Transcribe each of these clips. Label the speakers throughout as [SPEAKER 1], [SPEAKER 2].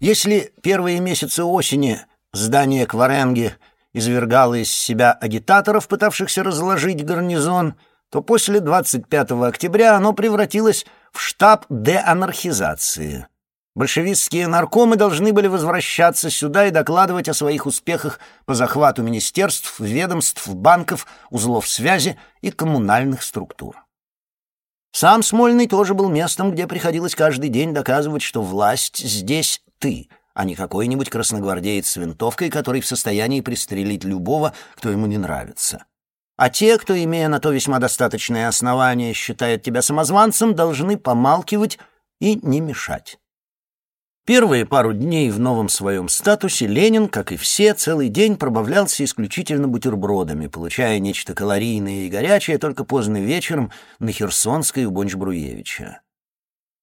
[SPEAKER 1] Если первые месяцы осени здание Кваренги извергало из себя агитаторов, пытавшихся разложить гарнизон, то после 25 октября оно превратилось в штаб деанархизации. Большевистские наркомы должны были возвращаться сюда и докладывать о своих успехах по захвату министерств, ведомств, банков, узлов связи и коммунальных структур. Сам Смольный тоже был местом, где приходилось каждый день доказывать, что власть здесь ты, а не какой-нибудь красногвардеец с винтовкой, который в состоянии пристрелить любого, кто ему не нравится. А те, кто, имея на то весьма достаточное основание, считает тебя самозванцем, должны помалкивать и не мешать. Первые пару дней в новом своем статусе Ленин, как и все, целый день пробавлялся исключительно бутербродами, получая нечто калорийное и горячее только поздно вечером на Херсонской у Бонч-Бруевича.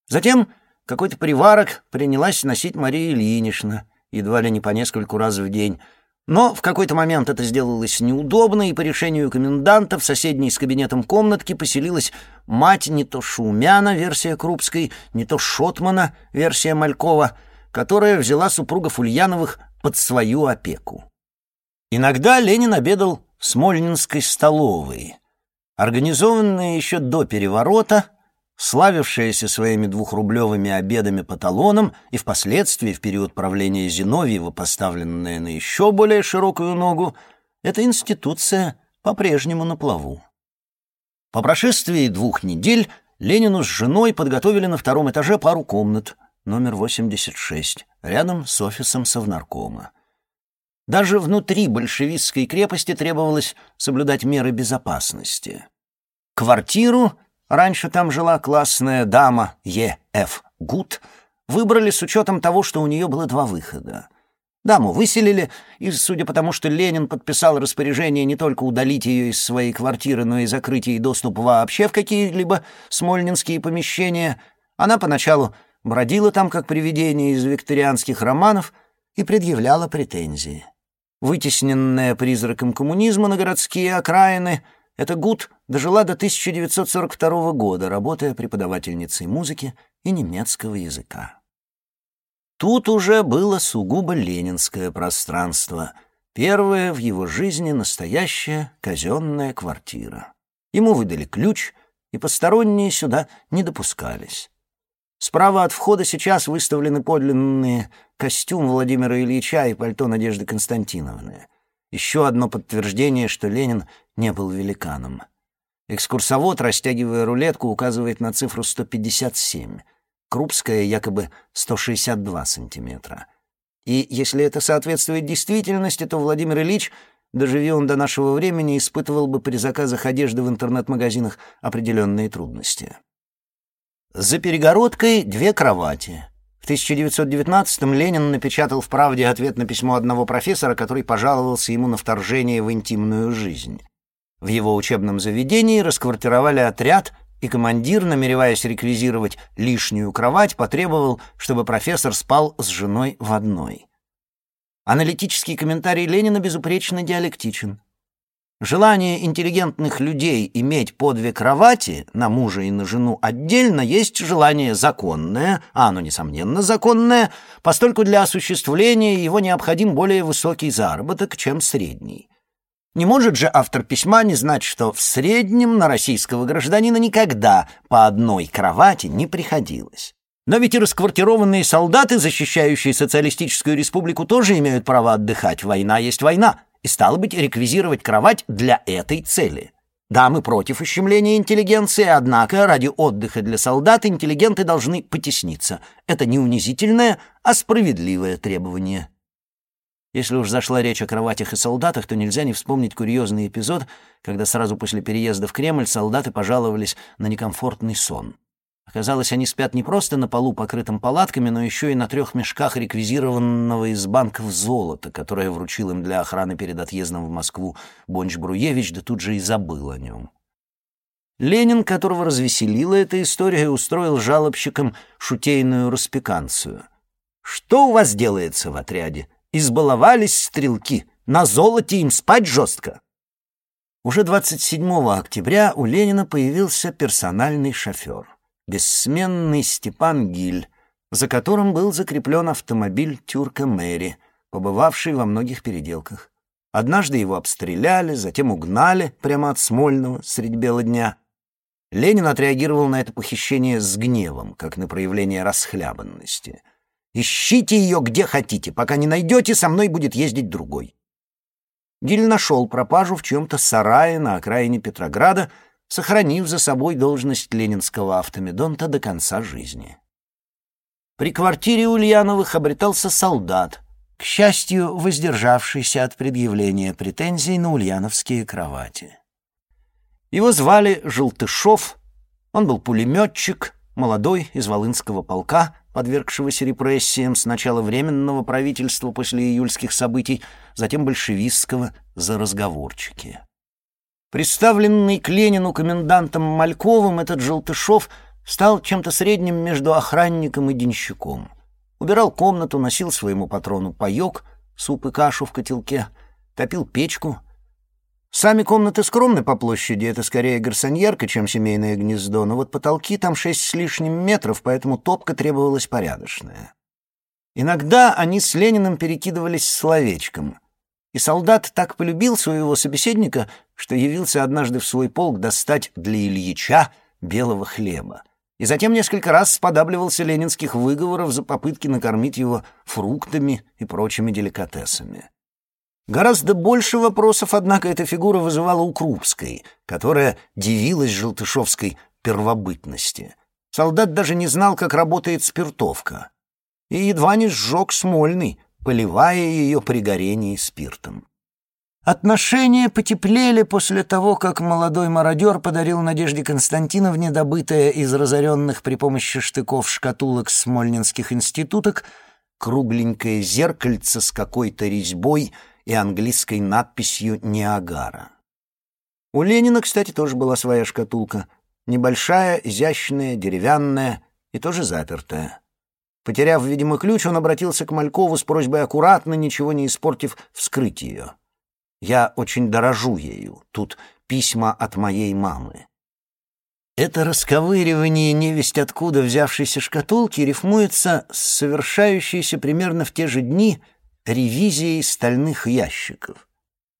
[SPEAKER 1] Затем какой-то приварок принялась носить Мария Ильинична, едва ли не по нескольку раз в день. Но в какой-то момент это сделалось неудобно, и по решению коменданта в соседней с кабинетом комнатке поселилась мать не то Шумяна, версия Крупской, не то Шотмана, версия Малькова, которая взяла супругов Ульяновых под свою опеку. Иногда Ленин обедал в Смольнинской столовой. Организованная еще до переворота, славившаяся своими двухрублевыми обедами по талонам и впоследствии, в период правления Зиновьева, поставленная на еще более широкую ногу, эта институция по-прежнему на плаву. По прошествии двух недель Ленину с женой подготовили на втором этаже пару комнат, номер 86, рядом с офисом Совнаркома. Даже внутри большевистской крепости требовалось соблюдать меры безопасности. Квартиру раньше там жила классная дама Е.Ф. Гуд, выбрали с учетом того, что у нее было два выхода. Даму выселили, и, судя по тому, что Ленин подписал распоряжение не только удалить ее из своей квартиры, но и закрыть ей доступ вообще в какие-либо смольнинские помещения, она поначалу бродила там как привидение из викторианских романов и предъявляла претензии. Вытесненная призраком коммунизма на городские окраины — эта Гуд дожила до 1942 года, работая преподавательницей музыки и немецкого языка. Тут уже было сугубо ленинское пространство, первая в его жизни настоящая казенная квартира. Ему выдали ключ, и посторонние сюда не допускались. Справа от входа сейчас выставлены подлинные костюм Владимира Ильича и пальто Надежды Константиновны. Еще одно подтверждение, что Ленин не был великаном. Экскурсовод, растягивая рулетку, указывает на цифру 157. Крупская якобы 162 сантиметра. И если это соответствует действительности, то Владимир Ильич, доживи он до нашего времени, испытывал бы при заказах одежды в интернет-магазинах определенные трудности. За перегородкой две кровати. В 1919-м Ленин напечатал в «Правде» ответ на письмо одного профессора, который пожаловался ему на вторжение в интимную жизнь. В его учебном заведении расквартировали отряд, и командир, намереваясь реквизировать лишнюю кровать, потребовал, чтобы профессор спал с женой в одной. Аналитический комментарий Ленина безупречно диалектичен. Желание интеллигентных людей иметь по две кровати на мужа и на жену отдельно есть желание законное, а оно, несомненно, законное, постольку для осуществления его необходим более высокий заработок, чем средний. Не может же автор письма не знать, что в среднем на российского гражданина никогда по одной кровати не приходилось. Но ведь и расквартированные солдаты, защищающие социалистическую республику, тоже имеют право отдыхать. Война есть война. И стало быть, реквизировать кровать для этой цели. Да, мы против ущемления интеллигенции, однако ради отдыха для солдат интеллигенты должны потесниться. Это не унизительное, а справедливое требование. Если уж зашла речь о кроватях и солдатах, то нельзя не вспомнить курьезный эпизод, когда сразу после переезда в Кремль солдаты пожаловались на некомфортный сон. Оказалось, они спят не просто на полу, покрытым палатками, но еще и на трех мешках реквизированного из банков золота, которое вручил им для охраны перед отъездом в Москву Бонч-Бруевич, да тут же и забыл о нем. Ленин, которого развеселила эта история, устроил жалобщикам шутейную распеканцию. «Что у вас делается в отряде? Избаловались стрелки. На золоте им спать жестко. Уже 27 октября у Ленина появился персональный шофер. Бессменный Степан Гиль, за которым был закреплен автомобиль «Тюрка Мэри», побывавший во многих переделках. Однажды его обстреляли, затем угнали прямо от Смольного средь бела дня. Ленин отреагировал на это похищение с гневом, как на проявление расхлябанности. «Ищите ее где хотите, пока не найдете, со мной будет ездить другой». Гиль нашел пропажу в чем-то сарае на окраине Петрограда, сохранив за собой должность ленинского автомедонта до конца жизни. При квартире Ульяновых обретался солдат, к счастью, воздержавшийся от предъявления претензий на ульяновские кровати. Его звали Желтышов, он был пулеметчик, молодой, из Волынского полка, подвергшегося репрессиям сначала Временного правительства после июльских событий, затем большевистского за разговорчики. Представленный к Ленину комендантом Мальковым, этот Желтышов стал чем-то средним между охранником и денщиком. Убирал комнату, носил своему патрону паёк, суп и кашу в котелке, топил печку. Сами комнаты скромны по площади, это скорее гарсоньерка, чем семейное гнездо, но вот потолки там шесть с лишним метров, поэтому топка требовалась порядочная. Иногда они с Лениным перекидывались словечком, и солдат так полюбил своего собеседника, что явился однажды в свой полк достать для Ильича белого хлеба и затем несколько раз сподабливался ленинских выговоров за попытки накормить его фруктами и прочими деликатесами. Гораздо больше вопросов, однако, эта фигура вызывала у Крупской, которая дивилась желтышовской первобытности. Солдат даже не знал, как работает спиртовка, и едва не сжег Смольный, поливая ее при горении спиртом. Отношения потеплели после того, как молодой мародер подарил Надежде Константиновне добытое из разоренных при помощи штыков шкатулок смольнинских институток кругленькое зеркальце с какой-то резьбой и английской надписью «Ниагара». У Ленина, кстати, тоже была своя шкатулка. Небольшая, изящная, деревянная и тоже запертая. Потеряв, видимо, ключ, он обратился к Малькову с просьбой аккуратно, ничего не испортив, вскрыть ее. Я очень дорожу ею. Тут письма от моей мамы. Это расковыривание невесть откуда взявшейся шкатулки рифмуется с совершающейся примерно в те же дни ревизией стальных ящиков.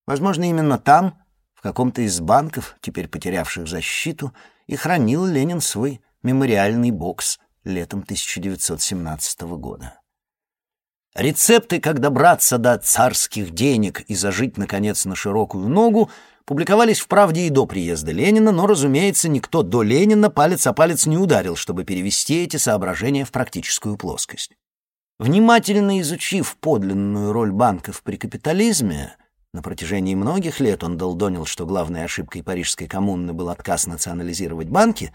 [SPEAKER 1] Возможно, именно там, в каком-то из банков, теперь потерявших защиту, и хранил Ленин свой мемориальный бокс летом 1917 года. Рецепты, как добраться до царских денег и зажить, наконец, на широкую ногу, публиковались в «Правде» и до приезда Ленина, но, разумеется, никто до Ленина палец о палец не ударил, чтобы перевести эти соображения в практическую плоскость. Внимательно изучив подлинную роль банков при капитализме, на протяжении многих лет он долдонил, что главной ошибкой Парижской коммуны был отказ национализировать банки,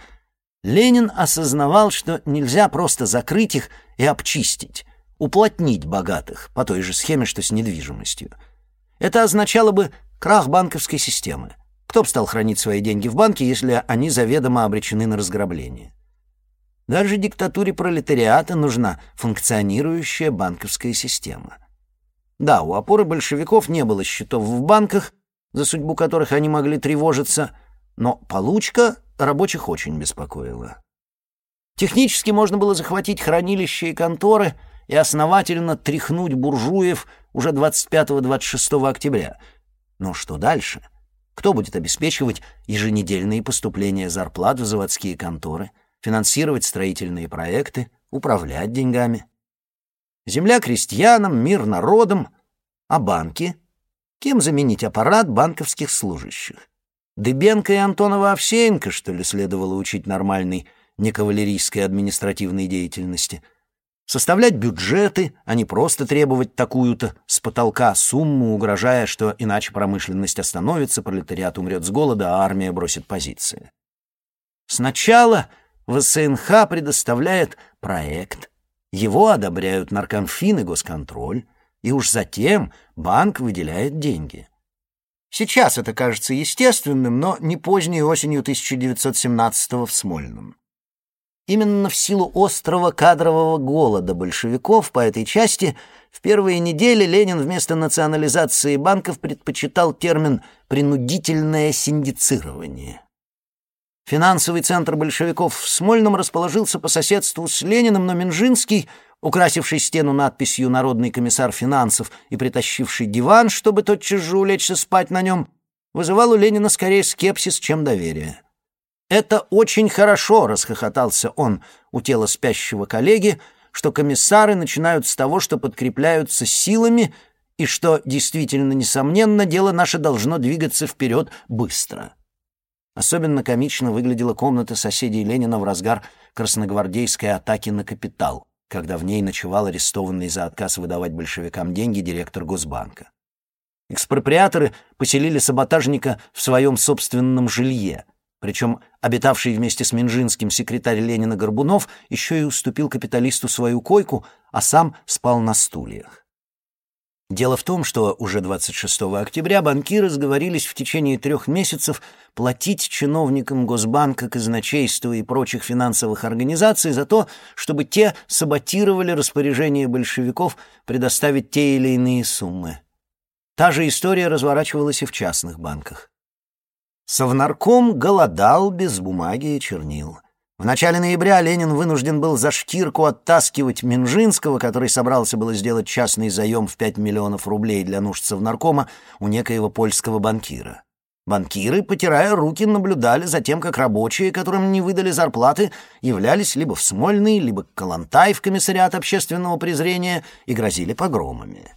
[SPEAKER 1] Ленин осознавал, что нельзя просто закрыть их и обчистить, уплотнить богатых по той же схеме, что с недвижимостью. Это означало бы крах банковской системы. Кто бы стал хранить свои деньги в банке, если они заведомо обречены на разграбление? Даже диктатуре пролетариата нужна функционирующая банковская система. Да, у опоры большевиков не было счетов в банках, за судьбу которых они могли тревожиться, но получка рабочих очень беспокоила. Технически можно было захватить хранилища и конторы — и основательно тряхнуть буржуев уже 25-26 октября. Но что дальше? Кто будет обеспечивать еженедельные поступления зарплат в заводские конторы, финансировать строительные проекты, управлять деньгами? Земля крестьянам, мир народам, а банки? Кем заменить аппарат банковских служащих? Дыбенко и Антонова Овсеенко, что ли, следовало учить нормальной некавалерийской административной деятельности — составлять бюджеты, а не просто требовать такую-то с потолка сумму, угрожая, что иначе промышленность остановится, пролетариат умрет с голода, а армия бросит позиции. Сначала ВСНХ предоставляет проект, его одобряют наркомфин и госконтроль, и уж затем банк выделяет деньги. Сейчас это кажется естественным, но не поздней осенью 1917 в Смольном. Именно в силу острого кадрового голода большевиков по этой части в первые недели Ленин вместо национализации банков предпочитал термин «принудительное синдицирование». Финансовый центр большевиков в Смольном расположился по соседству с Лениным, но Минжинский, украсивший стену надписью «Народный комиссар финансов» и притащивший диван, чтобы тотчас же улечься спать на нем, вызывал у Ленина скорее скепсис, чем доверие. «Это очень хорошо», — расхохотался он у тела спящего коллеги, что комиссары начинают с того, что подкрепляются силами, и что, действительно, несомненно, дело наше должно двигаться вперед быстро. Особенно комично выглядела комната соседей Ленина в разгар красногвардейской атаки на капитал, когда в ней ночевал арестованный за отказ выдавать большевикам деньги директор Госбанка. Экспроприаторы поселили саботажника в своем собственном жилье, причем обитавший вместе с Минжинским секретарь Ленина Горбунов еще и уступил капиталисту свою койку, а сам спал на стульях. Дело в том, что уже 26 октября банкиры сговорились в течение трех месяцев платить чиновникам Госбанка, казначейства и прочих финансовых организаций за то, чтобы те саботировали распоряжение большевиков предоставить те или иные суммы. Та же история разворачивалась и в частных банках. Совнарком голодал без бумаги и чернил — в начале ноября Ленин вынужден был за шкирку оттаскивать Минжинского, который собрался было сделать частный заем в 5 миллионов рублей для нужд Совнаркома у некоего польского банкира. Банкиры, потирая руки, наблюдали за тем, как рабочие, которым не выдали зарплаты, являлись либо в Смольный, либо Калантай в комиссариат общественного презрения и грозили погромами.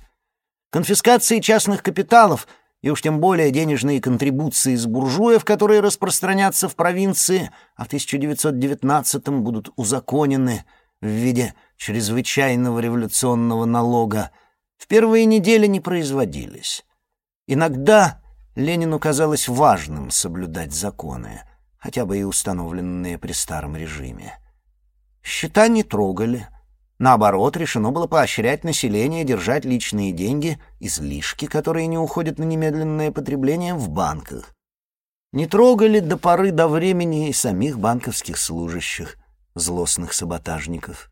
[SPEAKER 1] Конфискации частных капиталов — и уж тем более денежные контрибуции с буржуев, которые распространятся в провинции, а в 1919-м будут узаконены в виде чрезвычайного революционного налога, в первые недели не производились. Иногда Ленину казалось важным соблюдать законы, хотя бы и установленные при старом режиме. Счета не трогали, Наоборот, решено было поощрять население держать личные деньги, излишки, которые не уходят на немедленное потребление, в банках. Не трогали до поры до времени и самих банковских служащих, злостных саботажников.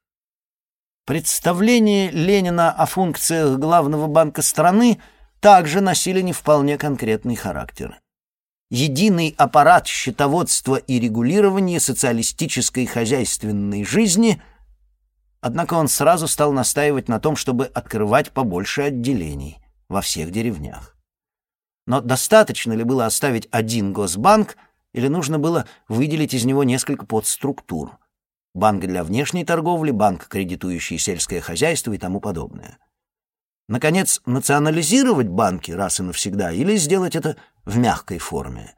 [SPEAKER 1] Представления Ленина о функциях главного банка страны также носили не вполне конкретный характер. Единый аппарат счетоводства и регулирования социалистической хозяйственной жизни – Однако он сразу стал настаивать на том, чтобы открывать побольше отделений во всех деревнях. Но достаточно ли было оставить один госбанк, или нужно было выделить из него несколько подструктур? Банк для внешней торговли, банк, кредитующий сельское хозяйство и тому подобное. Наконец, национализировать банки раз и навсегда или сделать это в мягкой форме.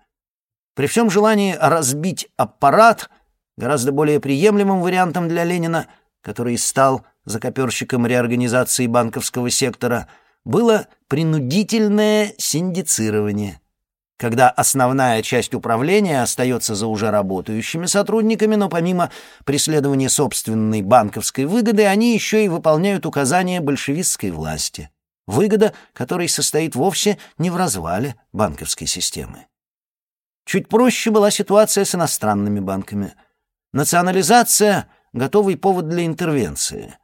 [SPEAKER 1] При всем желании разбить аппарат, гораздо более приемлемым вариантом для Ленина — который стал закоперщиком реорганизации банковского сектора, было принудительное синдицирование, когда основная часть управления остается за уже работающими сотрудниками, но помимо преследования собственной банковской выгоды, они еще и выполняют указания большевистской власти. Выгода, которой состоит вовсе не в развале банковской системы. Чуть проще была ситуация с иностранными банками. Национализация — готовый повод для интервенции.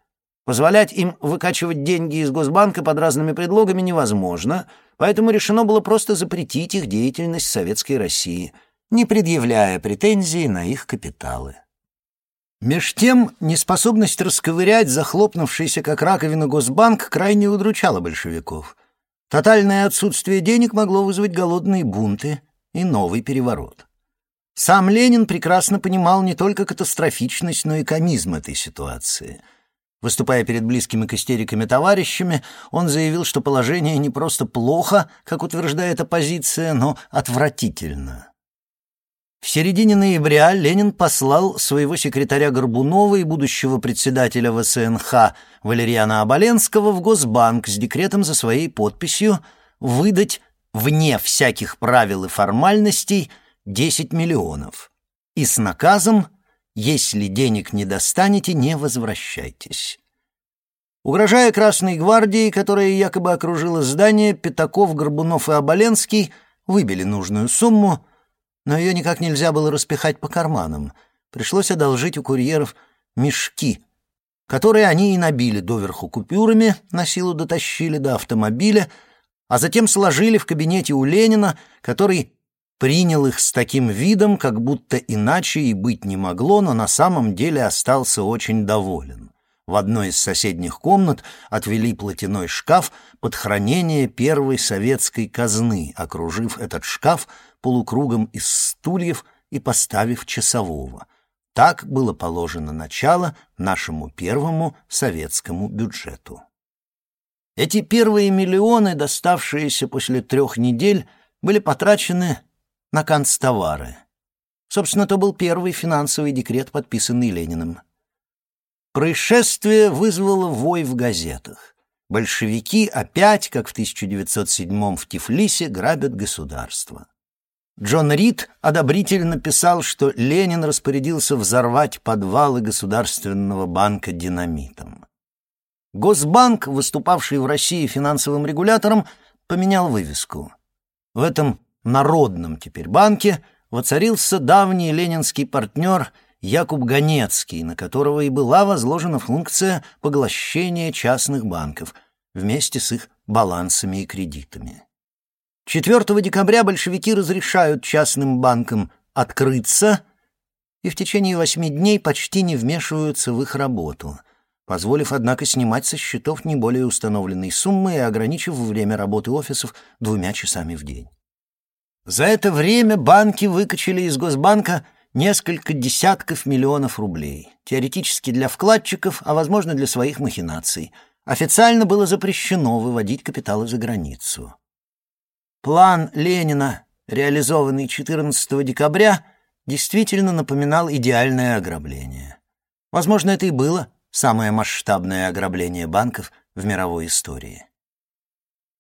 [SPEAKER 1] Позволять им выкачивать деньги из Госбанка под разными предлогами невозможно, поэтому решено было просто запретить их деятельность в Советской России, не предъявляя претензий на их капиталы. Меж тем, неспособность расковырять захлопнувшийся как раковина Госбанк крайне удручала большевиков. Тотальное отсутствие денег могло вызвать голодные бунты и новый переворот. Сам Ленин прекрасно понимал не только катастрофичность, но и комизм этой ситуации. Выступая перед близкими к истериками товарищами, он заявил, что положение не просто плохо, как утверждает оппозиция, но отвратительно. В середине ноября Ленин послал своего секретаря Горбунова и будущего председателя ВСНХ Валериана Оболенского в Госбанк с декретом за своей подписью выдать вне всяких правил и формальностей – 10 миллионов. И с наказом, если денег не достанете, не возвращайтесь. Угрожая Красной гвардии, которая якобы окружила здание, Пятаков, Горбунов и Оболенский выбили нужную сумму, но ее никак нельзя было распихать по карманам. Пришлось одолжить у курьеров мешки, которые они и набили доверху купюрами, на силу дотащили до автомобиля, а затем сложили в кабинете у Ленина, который принял их с таким видом, как будто иначе и быть не могло, но на самом деле остался очень доволен. В одной из соседних комнат отвели платяной шкаф под хранение первой советской казны, окружив этот шкаф полукругом из стульев и поставив часового. Так было положено начало нашему первому советскому бюджету. Эти первые миллионы, доставшиеся после трех недель, были потрачены на канцтовары. Собственно, то был первый финансовый декрет, подписанный Лениным. Происшествие вызвало вой в газетах. Большевики опять, как в 1907 в Тифлисе, грабят государство. Джон Рид одобрительно писал, что Ленин распорядился взорвать подвалы Государственного банка динамитом. Госбанк, выступавший в России финансовым регулятором, поменял вывеску. В этом народном теперь банке воцарился давний ленинский партнер Якуб Ганецкий, на которого и была возложена функция поглощения частных банков вместе с их балансами и кредитами. 4 декабря большевики разрешают частным банкам открыться и в течение восьми дней почти не вмешиваются в их работу, позволив, однако, снимать со счетов не более установленной суммы и ограничив время работы офисов двумя часами в день. За это время банки выкачали из Госбанка несколько десятков миллионов рублей, теоретически для вкладчиков, а, возможно, для своих махинаций. Официально было запрещено выводить капиталы за границу. План Ленина, реализованный 14 декабря, действительно напоминал идеальное ограбление. Возможно, это и было самое масштабное ограбление банков в мировой истории.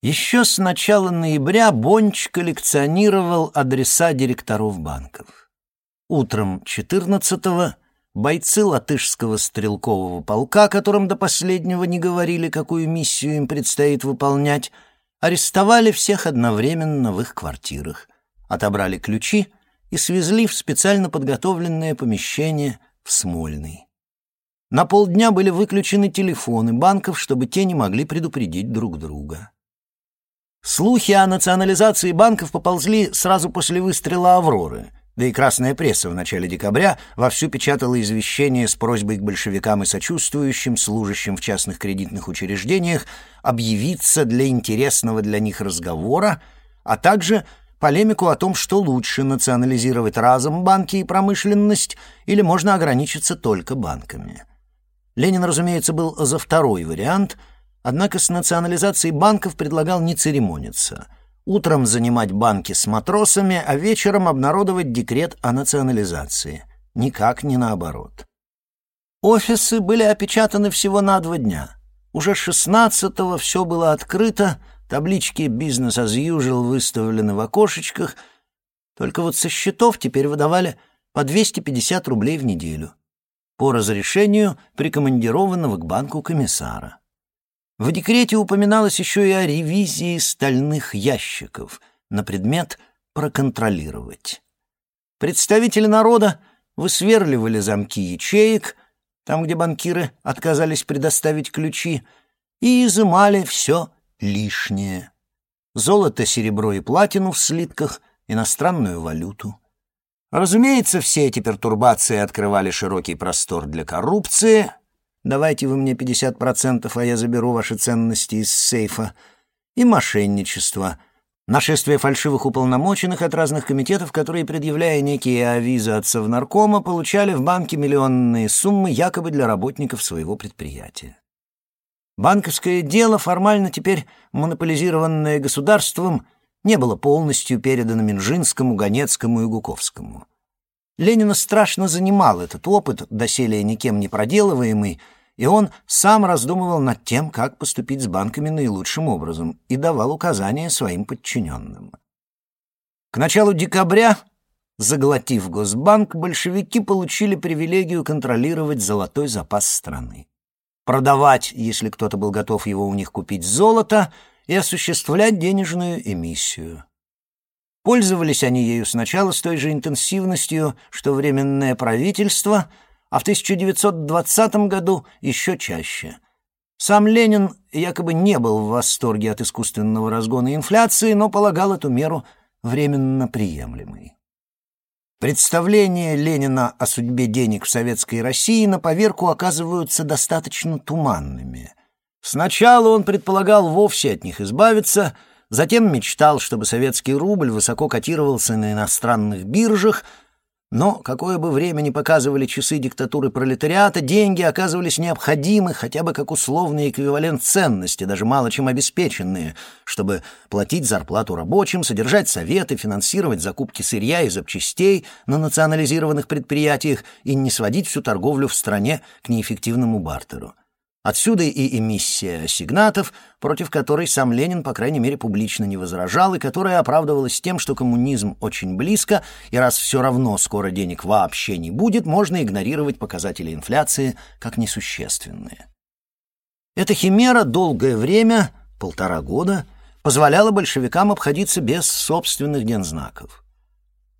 [SPEAKER 1] Еще с начала ноября Бонч коллекционировал адреса директоров банков. Утром 14-го бойцы латышского стрелкового полка, которым до последнего не говорили, какую миссию им предстоит выполнять, арестовали всех одновременно в их квартирах, отобрали ключи и свезли в специально подготовленное помещение в Смольный. На полдня были выключены телефоны банков, чтобы те не могли предупредить друг друга. Слухи о национализации банков поползли сразу после выстрела «Авроры», да и красная пресса в начале декабря вовсю печатала извещение с просьбой к большевикам и сочувствующим, служащим в частных кредитных учреждениях, объявиться для интересного для них разговора, а также полемику о том, что лучше национализировать разом банки и промышленность или можно ограничиться только банками. Ленин, разумеется, был за второй вариант, однако с национализацией банков предлагал не церемониться — утром занимать банки с матросами, а вечером обнародовать декрет о национализации. Никак не наоборот. Офисы были опечатаны всего на два дня. Уже 16-го все было открыто, таблички «Бизнес as usual» выставлены в окошечках, только вот со счетов теперь выдавали по 250 рублей в неделю по разрешению прикомандированного к банку комиссара. В декрете упоминалось еще и о ревизии стальных ящиков на предмет проконтролировать. Представители народа высверливали замки ячеек, там, где банкиры отказались предоставить ключи, и изымали все лишнее. Золото, серебро и платину в слитках, иностранную валюту. Разумеется, все эти пертурбации открывали широкий простор для коррупции, Давайте вы мне 50%, а я заберу ваши ценности из сейфа. И мошенничество. Нашествие фальшивых уполномоченных от разных комитетов, которые, предъявляя некие авизы от Совнаркома, получали в банке миллионные суммы якобы для работников своего предприятия. Банковское дело, формально теперь монополизированное государством, не было полностью передано Минжинскому, Ганецкому и Гуковскому. Ленина страшно занимал этот опыт, доселе никем не проделываемый, и он сам раздумывал над тем, как поступить с банками наилучшим образом, и давал указания своим подчиненным. К началу декабря, заглотив Госбанк, большевики получили привилегию контролировать золотой запас страны. Продавать, если кто-то был готов его у них купить, золото и осуществлять денежную эмиссию. Пользовались они ею сначала с той же интенсивностью, что Временное правительство, а в 1920 году еще чаще. Сам Ленин якобы не был в восторге от искусственного разгона инфляции, но полагал эту меру временно приемлемой. Представления Ленина о судьбе денег в советской России на поверку оказываются достаточно туманными. Сначала он предполагал вовсе от них избавиться, затем мечтал, чтобы советский рубль высоко котировался на иностранных биржах — но, какое бы время ни показывали часы диктатуры пролетариата, деньги оказывались необходимы хотя бы как условный эквивалент ценности, даже мало чем обеспеченные, чтобы платить зарплату рабочим, содержать советы, финансировать закупки сырья и запчастей на национализированных предприятиях и не сводить всю торговлю в стране к неэффективному бартеру. Отсюда и эмиссия ассигнатов, против которой сам Ленин, по крайней мере, публично не возражал, и которая оправдывалась тем, что коммунизм очень близко, и раз все равно скоро денег вообще не будет, можно игнорировать показатели инфляции как несущественные. Эта химера долгое время, полтора года, позволяла большевикам обходиться без собственных гензнаков.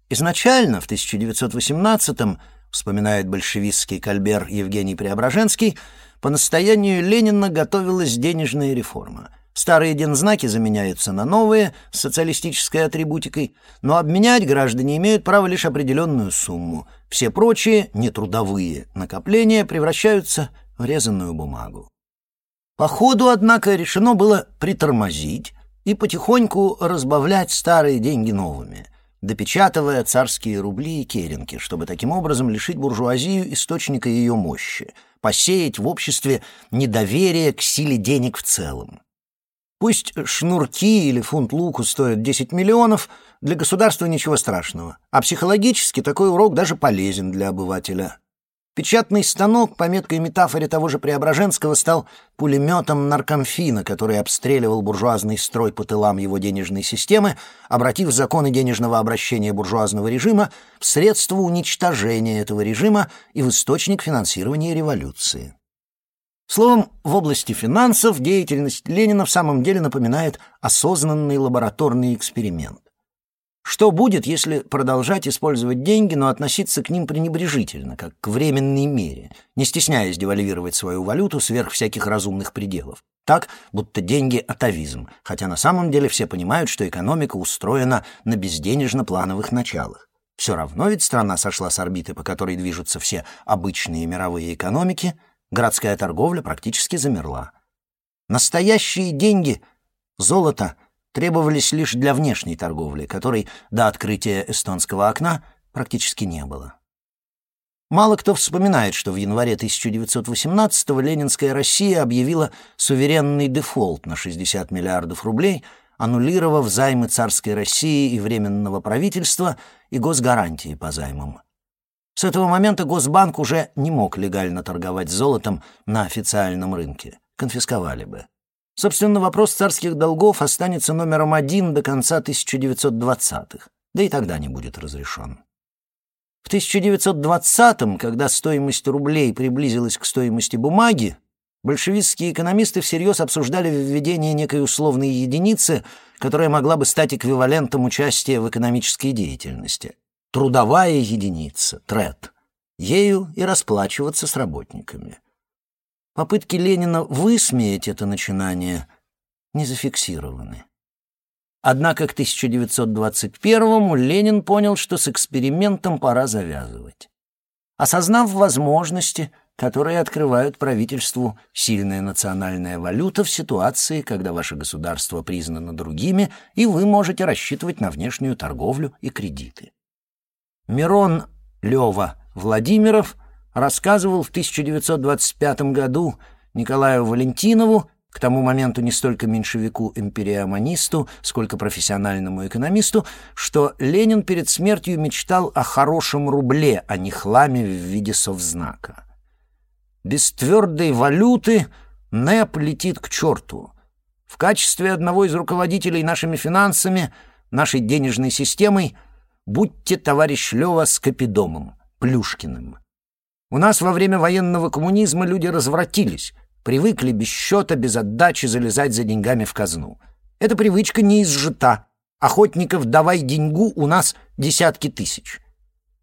[SPEAKER 1] Изначально, в 1918-м, вспоминает большевистский кальбер Евгений Преображенский, по настоянию Ленина готовилась денежная реформа. Старые дензнаки заменяются на новые с социалистической атрибутикой, но обменять граждане имеют право лишь определенную сумму. Все прочие, нетрудовые накопления превращаются в резанную бумагу. По ходу, однако, решено было притормозить и потихоньку разбавлять старые деньги новыми, допечатывая царские рубли и керенки, чтобы таким образом лишить буржуазию источника ее мощи — посеять в обществе недоверие к силе денег в целом. Пусть шнурки или фунт луку стоят 10 миллионов, для государства ничего страшного, а психологически такой урок даже полезен для обывателя. Печатный станок, по меткой метафоре того же Преображенского, стал пулеметом наркомфина, который обстреливал буржуазный строй по тылам его денежной системы, обратив законы денежного обращения буржуазного режима в средство уничтожения этого режима и в источник финансирования революции. Словом, в области финансов деятельность Ленина в самом деле напоминает осознанный лабораторный эксперимент. Что будет, если продолжать использовать деньги, но относиться к ним пренебрежительно, как к временной мере, не стесняясь девальвировать свою валюту сверх всяких разумных пределов? Так, будто деньги — атовизм, хотя на самом деле все понимают, что экономика устроена на безденежно-плановых началах. Все равно ведь страна сошла с орбиты, по которой движутся все обычные мировые экономики, городская торговля практически замерла. Настоящие деньги — золото — требовались лишь для внешней торговли, которой до открытия эстонского окна практически не было. Мало кто вспоминает, что в январе 1918-го Ленинская Россия объявила суверенный дефолт на 60 миллиардов рублей, аннулировав займы царской России и Временного правительства и госгарантии по займам. С этого момента Госбанк уже не мог легально торговать золотом на официальном рынке. Конфисковали бы. Собственно, вопрос царских долгов останется номером один до конца 1920-х, да и тогда не будет разрешен. В 1920-м, когда стоимость рублей приблизилась к стоимости бумаги, большевистские экономисты всерьез обсуждали введение некой условной единицы, которая могла бы стать эквивалентом участия в экономической деятельности. Трудовая единица, трет. Ею и расплачиваться с работниками. Попытки Ленина высмеять это начинание не зафиксированы. Однако к 1921-му Ленин понял, что с экспериментом пора завязывать. Осознав возможности, которые открывают правительству сильная национальная валюта в ситуации, когда ваше государство признано другими, и вы можете рассчитывать на внешнюю торговлю и кредиты. Мирон Лева Владимиров – рассказывал в 1925 году Николаю Валентинову, к тому моменту не столько меньшевику-империоманисту, сколько профессиональному экономисту, что Ленин перед смертью мечтал о хорошем рубле, а не хламе в виде совзнака. Без твердой валюты НЭП летит к черту. В качестве одного из руководителей нашими финансами, нашей денежной системой, будьте товарищ Лева с Капидомом, Плюшкиным. У нас во время военного коммунизма люди развратились, привыкли без счета, без отдачи залезать за деньгами в казну. Эта привычка не изжита. Охотников «давай деньгу» у нас десятки тысяч.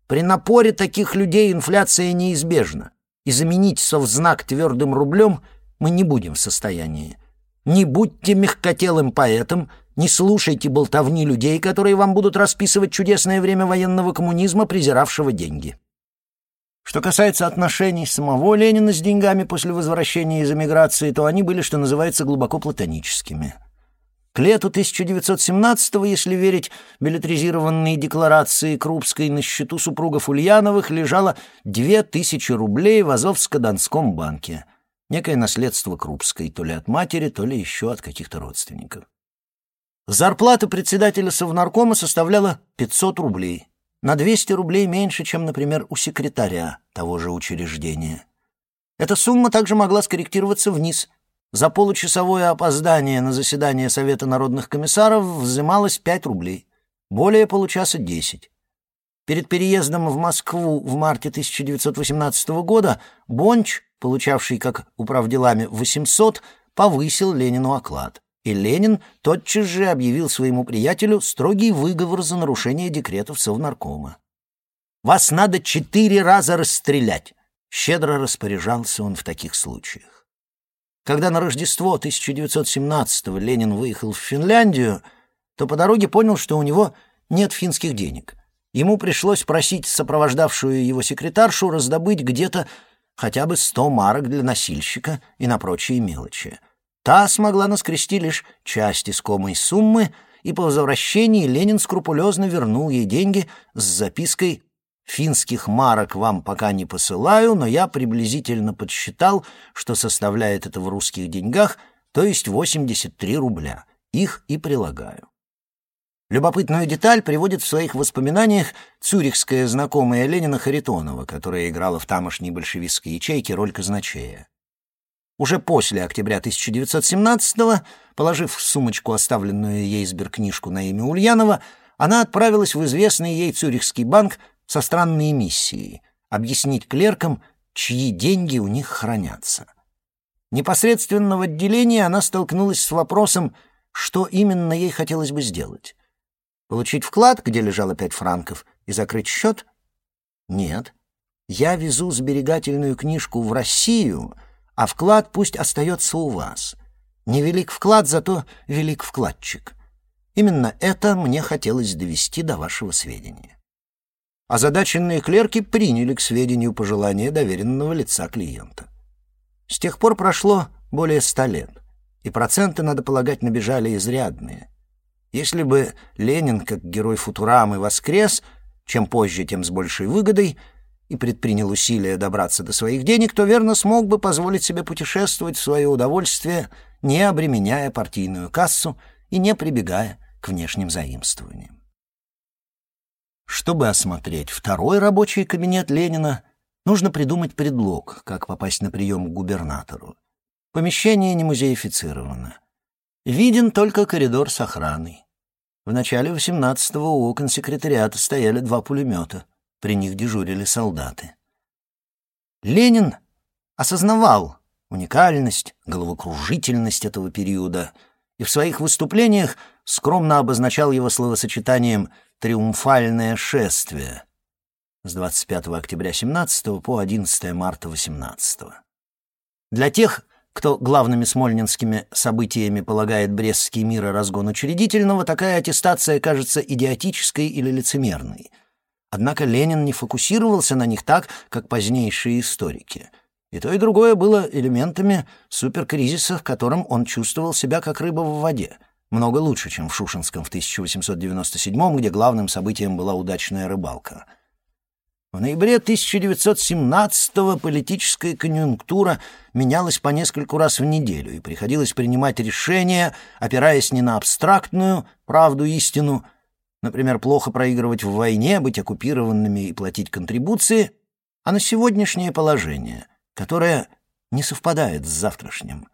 [SPEAKER 1] При напоре таких людей инфляция неизбежна, и заменить совзнак твердым рублем мы не будем в состоянии. Не будьте мягкотелым поэтом, Не слушайте болтовни людей, которые вам будут расписывать чудесное время военного коммунизма, презиравшего деньги. Что касается отношений самого Ленина с деньгами после возвращения из эмиграции, то они были, что называется, глубоко платоническими. К лету 1917-го, если верить билетризированной декларации Крупской, на счету супругов Ульяновых лежало 2000 рублей в Азовско-Донском банке. Некое наследство Крупской, то ли от матери, то ли еще от каких-то родственников. Зарплата председателя Совнаркома составляла 500 рублей. На 200 рублей меньше, чем, например, у секретаря того же учреждения. Эта сумма также могла скорректироваться вниз. За получасовое опоздание на заседание Совета народных комиссаров взималось 5 рублей. Более получаса — 10. Перед переездом в Москву в марте 1918 года Бонч, получавший, как управделами, 800, повысил Ленину оклад и Ленин тотчас же объявил своему приятелю строгий выговор за нарушение декретов Совнаркома. «Вас надо четыре раза расстрелять!» Щедро распоряжался он в таких случаях. Когда на Рождество 1917-го Ленин выехал в Финляндию, то по дороге понял, что у него нет финских денег. Ему пришлось просить сопровождавшую его секретаршу раздобыть где-то хотя бы сто марок для носильщика и на прочие мелочи. Та смогла наскрести лишь часть искомой суммы, и по возвращении Ленин скрупулезно вернул ей деньги с запиской «Финских марок вам пока не посылаю, но я приблизительно подсчитал, что составляет это в русских деньгах, то есть 83 рубля. Их и прилагаю». Любопытную деталь приводит в своих воспоминаниях цюрихская знакомая Ленина Харитонова, которая играла в тамошней большевистской ячейке роль казначея. Уже после октября 1917-го, положив в сумочку оставленную ей сберкнижку на имя Ульянова, она отправилась в известный ей Цюрихский банк со странной миссией — объяснить клеркам, чьи деньги у них хранятся. Непосредственно в отделении она столкнулась с вопросом, что именно ей хотелось бы сделать. Получить вклад, где лежало пять франков, и закрыть счет? Нет. Я везу сберегательную книжку в Россию — а вклад пусть остается у вас. Невелик вклад, зато велик вкладчик. Именно это мне хотелось довести до вашего сведения. Озадаченные клерки приняли к сведению пожелания доверенного лица клиента. С тех пор прошло более ста лет, и проценты, надо полагать, набежали изрядные. Если бы Ленин, как герой Футурамы, воскрес, чем позже, тем с большей выгодой — и предпринял усилия добраться до своих денег, то верно смог бы позволить себе путешествовать в свое удовольствие, не обременяя партийную кассу и не прибегая к внешним заимствованиям. Чтобы осмотреть второй рабочий кабинет Ленина, нужно придумать предлог, как попасть на прием к губернатору. Помещение не музеифицировано. Виден только коридор с охраной. В начале 18-го у окон секретариата стояли два пулемета — при них дежурили солдаты. Ленин осознавал уникальность, головокружительность этого периода и в своих выступлениях скромно обозначал его словосочетанием «триумфальное шествие» с 25 октября 17 по 11 марта 18. Для тех, кто главными смольнинскими событиями полагает Брестский мир и разгон учредительного, такая аттестация кажется идиотической или лицемерной — Однако Ленин не фокусировался на них так, как позднейшие историки. И то, и другое было элементами суперкризиса, в котором он чувствовал себя как рыба в воде. Много лучше, чем в Шушинском в 1897 где главным событием была удачная рыбалка. В ноябре 1917-го политическая конъюнктура менялась по нескольку раз в неделю, и приходилось принимать решения, опираясь не на абстрактную правду-истину, Например, плохо проигрывать в войне, быть оккупированными и платить контрибуции, а на сегодняшнее положение, которое не совпадает с завтрашним.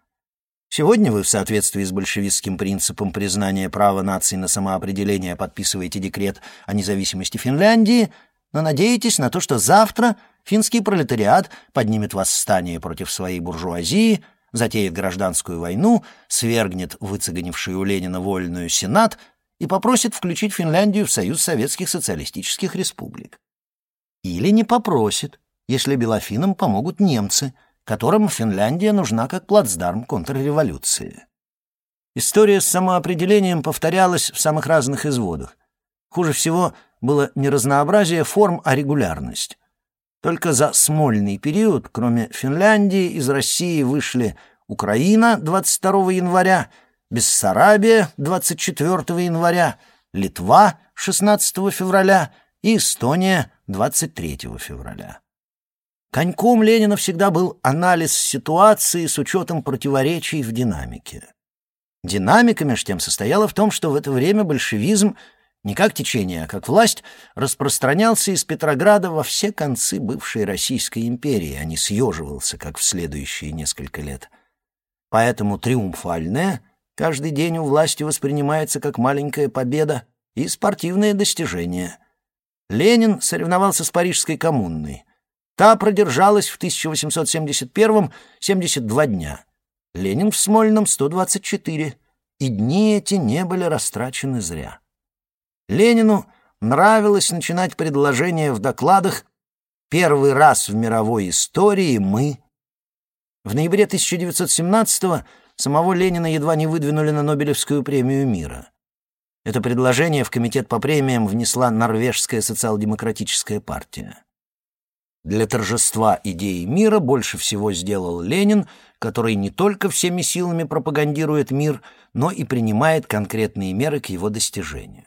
[SPEAKER 1] Сегодня вы в соответствии с большевистским принципом признания права наций на самоопределение подписываете декрет о независимости Финляндии, но надеетесь на то, что завтра финский пролетариат поднимет восстание против своей буржуазии, затеет гражданскую войну, свергнет выцеганивший у Ленина вольную Сенат — и попросит включить Финляндию в Союз Советских Социалистических Республик. Или не попросит, если белофинам помогут немцы, которым Финляндия нужна как плацдарм контрреволюции. История с самоопределением повторялась в самых разных изводах. Хуже всего было не разнообразие форм, а регулярность. Только за смольный период, кроме Финляндии, из России вышли Украина 22 января, Бессарабия 24 января, Литва 16 февраля и Эстония 23 февраля. Коньком Ленина всегда был анализ ситуации с учетом противоречий в динамике. Динамика, меж тем, состояла в том, что в это время большевизм не как течение, а как власть, распространялся из Петрограда во все концы бывшей Российской империи, а не съеживался, как в следующие несколько лет. Поэтому триумфальное каждый день у власти воспринимается как маленькая победа и спортивное достижение. Ленин соревновался с Парижской коммунной. Та продержалась в 1871-м 72 дня. Ленин в Смольном — 124, и дни эти не были растрачены зря. Ленину нравилось начинать предложения в докладах «Первый раз в мировой истории мы». В ноябре 1917-го самого Ленина едва не выдвинули на Нобелевскую премию мира. Это предложение в комитет по премиям внесла Норвежская социал-демократическая партия. Для торжества идеи мира больше всего сделал Ленин, который не только всеми силами пропагандирует мир, но и принимает конкретные меры к его достижению.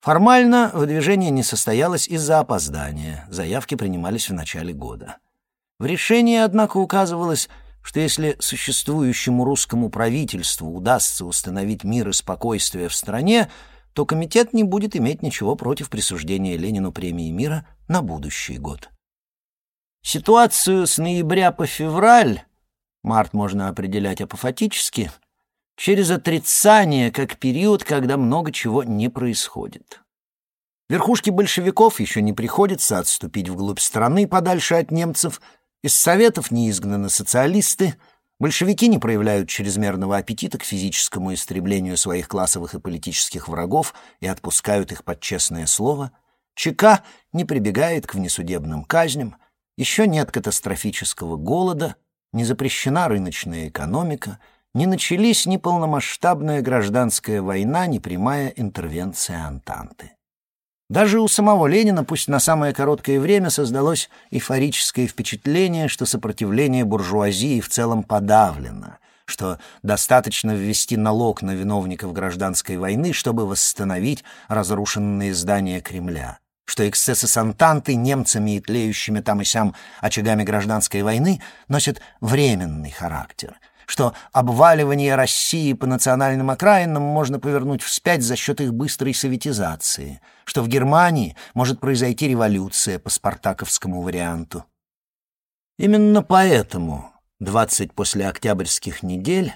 [SPEAKER 1] Формально выдвижение не состоялось из-за опоздания, заявки принимались в начале года. В решении, однако, указывалось, что если существующему русскому правительству удастся установить мир и спокойствие в стране, то комитет не будет иметь ничего против присуждения Ленину премии мира на будущий год. Ситуацию с ноября по февраль, март можно определять апофатически, через отрицание как период, когда много чего не происходит. Верхушке большевиков еще не приходится отступить вглубь страны подальше от немцев, из советов не изгнаны социалисты, большевики не проявляют чрезмерного аппетита к физическому истреблению своих классовых и политических врагов и отпускают их под честное слово, ЧК не прибегает к внесудебным казням, еще нет катастрофического голода, не запрещена рыночная экономика — не начались ни полномасштабная гражданская война, ни прямая интервенция Антанты. Даже у самого Ленина, пусть на самое короткое время, создалось эйфорическое впечатление, что сопротивление буржуазии в целом подавлено, что достаточно ввести налог на виновников гражданской войны, чтобы восстановить разрушенные здания Кремля, что эксцессы с Антантой, немцами и тлеющими там и сям очагами гражданской войны носят временный характер — что обваливание России по национальным окраинам можно повернуть вспять за счет их быстрой советизации, что в Германии может произойти революция по спартаковскому варианту. Именно поэтому 20 после октябрьских недель,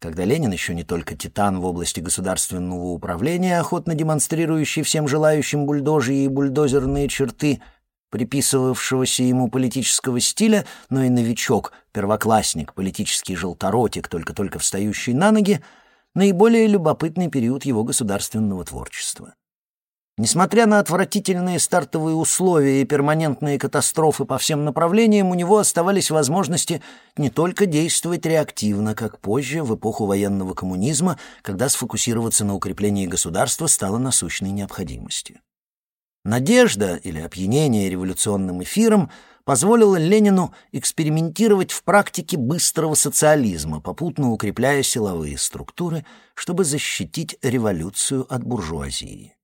[SPEAKER 1] когда Ленин еще не только титан в области государственного управления, охотно демонстрирующий всем желающим бульдожьи и бульдозерные черты, приписывавшегося ему политического стиля, но и новичок, первоклассник, политический желторотик, только-только встающий на ноги, наиболее любопытный период его государственного творчества. Несмотря на отвратительные стартовые условия и перманентные катастрофы по всем направлениям, у него оставались возможности не только действовать реактивно, как позже, в эпоху военного коммунизма, когда сфокусироваться на укреплении государства стало насущной необходимостью. Надежда или опьянение революционным эфиром позволило Ленину экспериментировать в практике быстрого социализма, попутно укрепляя силовые структуры, чтобы защитить революцию от буржуазии.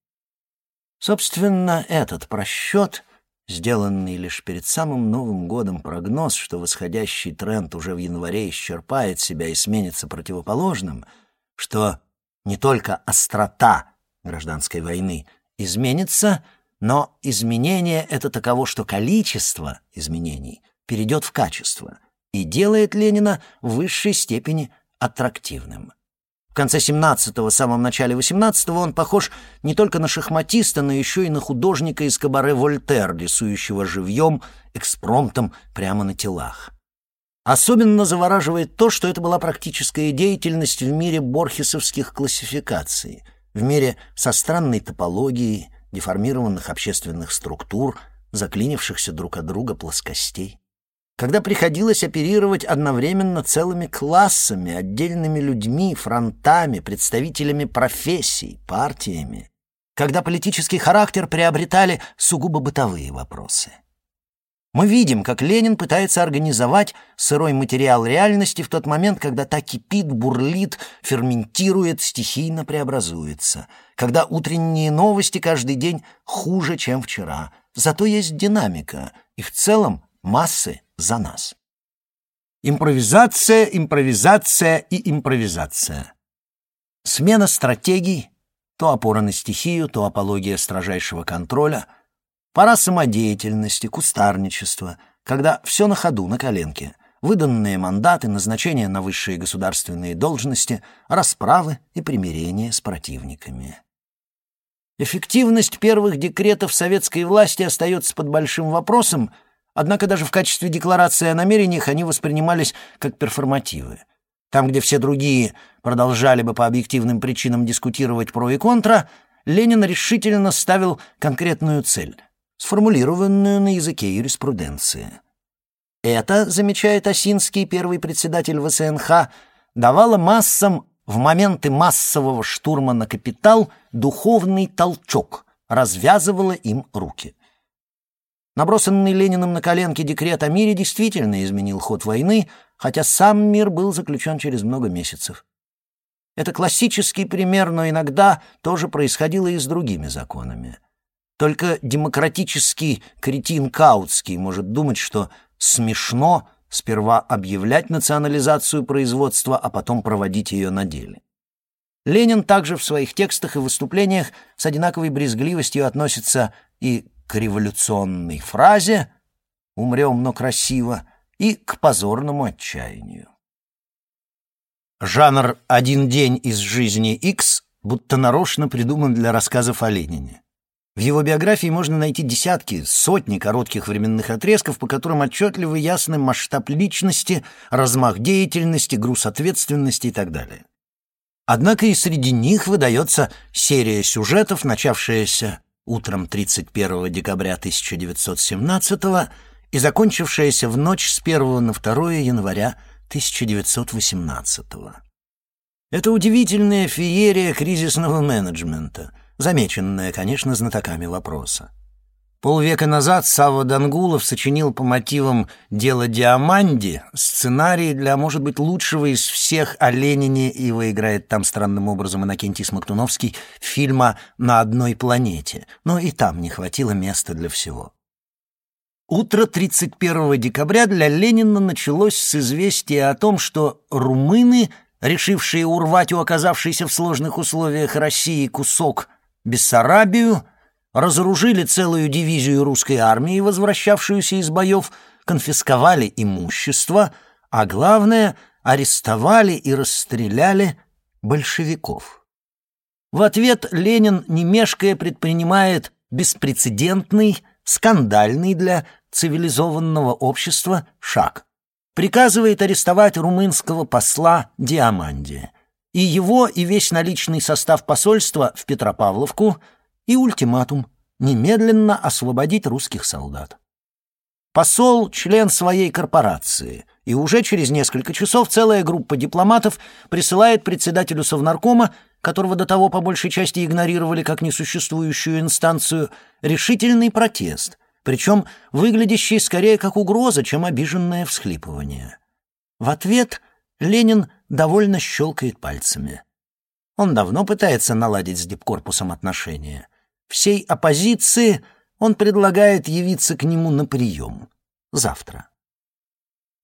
[SPEAKER 1] Собственно, этот просчет, сделанный лишь перед самым Новым годом прогноз, что восходящий тренд уже в январе исчерпает себя и сменится противоположным, что не только острота гражданской войны изменится — но изменение — это таково, что количество изменений перейдет в качество и делает Ленина в высшей степени аттрактивным. В конце 17-го, самом начале 18-го он похож не только на шахматиста, но еще и на художника из кабаре «Вольтер», рисующего живьем, экспромтом прямо на телах. Особенно завораживает то, что это была практическая деятельность в мире борхесовских классификаций, в мире со странной топологией, деформированных общественных структур, заклинившихся друг от друга плоскостей. когда приходилось оперировать одновременно целыми классами, отдельными людьми, фронтами, представителями профессий, партиями, когда политический характер приобретали сугубо бытовые вопросы. Мы видим, как Ленин пытается организовать сырой материал реальности в тот момент, когда та кипит, бурлит, ферментирует, стихийно преобразуется, когда утренние новости каждый день хуже, чем вчера. Зато есть динамика, и в целом массы за нас. Импровизация, импровизация и импровизация. Смена стратегий, то опора на стихию, то апология строжайшего контроля, пора самодеятельности, кустарничества, когда все на ходу, на коленке, выданные мандаты, назначения на высшие государственные должности, расправы и примирения с противниками. Эффективность первых декретов советской власти остается под большим вопросом — Однако даже в качестве декларации о намерениях они воспринимались как перформативы. Там, где все другие продолжали бы по объективным причинам дискутировать про и контра, Ленин решительно ставил конкретную цель, сформулированную на языке юриспруденции. Это, замечает Осинский, первый председатель ВСНХ, давало массам в моменты массового штурма на капитал духовный толчок, развязывало им руки. Набросанный Лениным на коленки декрет о мире действительно изменил ход войны, хотя сам мир был заключен через много месяцев. Это классический пример, но иногда тоже происходило и с другими законами. Только демократический кретин Каутский может думать, что смешно сперва объявлять национализацию производства, а потом проводить ее на деле. Ленин также в своих текстах и выступлениях с одинаковой брезгливостью относится и к революционной фразе «умрем, но красиво» и к позорному отчаянию. Жанр «один день из жизни X» будто нарочно придуман для рассказов о Ленине. В его биографии можно найти десятки, сотни коротких временных отрезков, по которым отчетливо ясны масштаб личности, размах деятельности, груз ответственности и так далее. Однако и среди них выдается серия сюжетов, начавшаяся утром 31 декабря 1917 и закончившаяся в ночь с 1 на 2 января 1918 Это удивительная феерия кризисного менеджмента, замеченная, конечно, знатоками вопроса. Полвека назад Савва Дангулов сочинил по мотивам «Дело Диаманди» сценарий для, может быть, лучшего из всех о Ленине, его играет там странным образом Иннокентий Смоктуновский, фильма «На одной планете», но и там не хватило места для всего. Утро 31 декабря для Ленина началось с известия о том, что румыны, решившие урвать у оказавшейся в сложных условиях России кусок Бессарабию, разоружили целую дивизию русской армии, возвращавшуюся из боев, конфисковали имущество, а главное, арестовали и расстреляли большевиков. В ответ Ленин, не мешкая, предпринимает беспрецедентный, скандальный для цивилизованного общества шаг. Приказывает арестовать румынского посла Диаманди. И его, и весь наличный состав посольства в Петропавловку – и ультиматум немедленно освободить русских солдат. Посол — член своей корпорации, и уже через несколько часов целая группа дипломатов присылает председателю Совнаркома, которого до того по большей части игнорировали как несуществующую инстанцию, решительный протест, причем выглядящий скорее как угроза, чем обиженное всхлипывание. В ответ Ленин довольно щелкает пальцами. Он давно пытается наладить с дипкорпусом отношения — всей оппозиции он предлагает явиться к нему на прием. Завтра.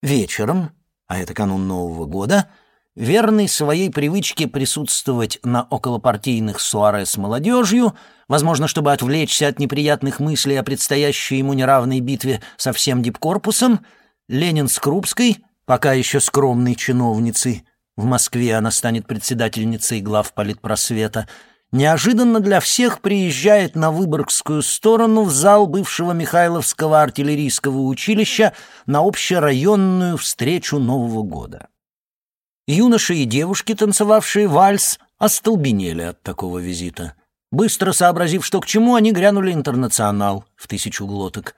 [SPEAKER 1] Вечером, а это канун Нового года, верный своей привычке присутствовать на околопартийных суаре с молодежью, возможно, чтобы отвлечься от неприятных мыслей о предстоящей ему неравной битве со всем дипкорпусом, Ленин с Крупской, пока еще скромной чиновницей, в Москве она станет председательницей глав политпросвета, неожиданно для всех приезжает на Выборгскую сторону в зал бывшего Михайловского артиллерийского училища на общерайонную встречу Нового года. Юноши и девушки, танцевавшие вальс, остолбенели от такого визита. Быстро сообразив, что к чему, они грянули «Интернационал» в тысячу глоток.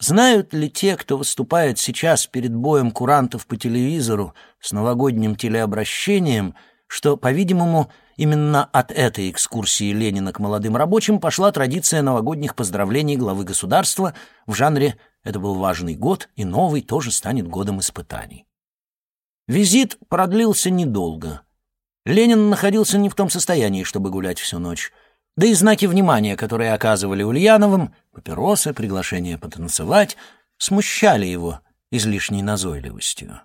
[SPEAKER 1] Знают ли те, кто выступает сейчас перед боем курантов по телевизору с новогодним телеобращением, что, по-видимому, именно от этой экскурсии Ленина к молодым рабочим пошла традиция новогодних поздравлений главы государства в жанре «это был важный год, и новый тоже станет годом испытаний». Визит продлился недолго. Ленин находился не в том состоянии, чтобы гулять всю ночь. Да и знаки внимания, которые оказывали Ульяновым, папиросы, приглашение потанцевать, смущали его излишней назойливостью.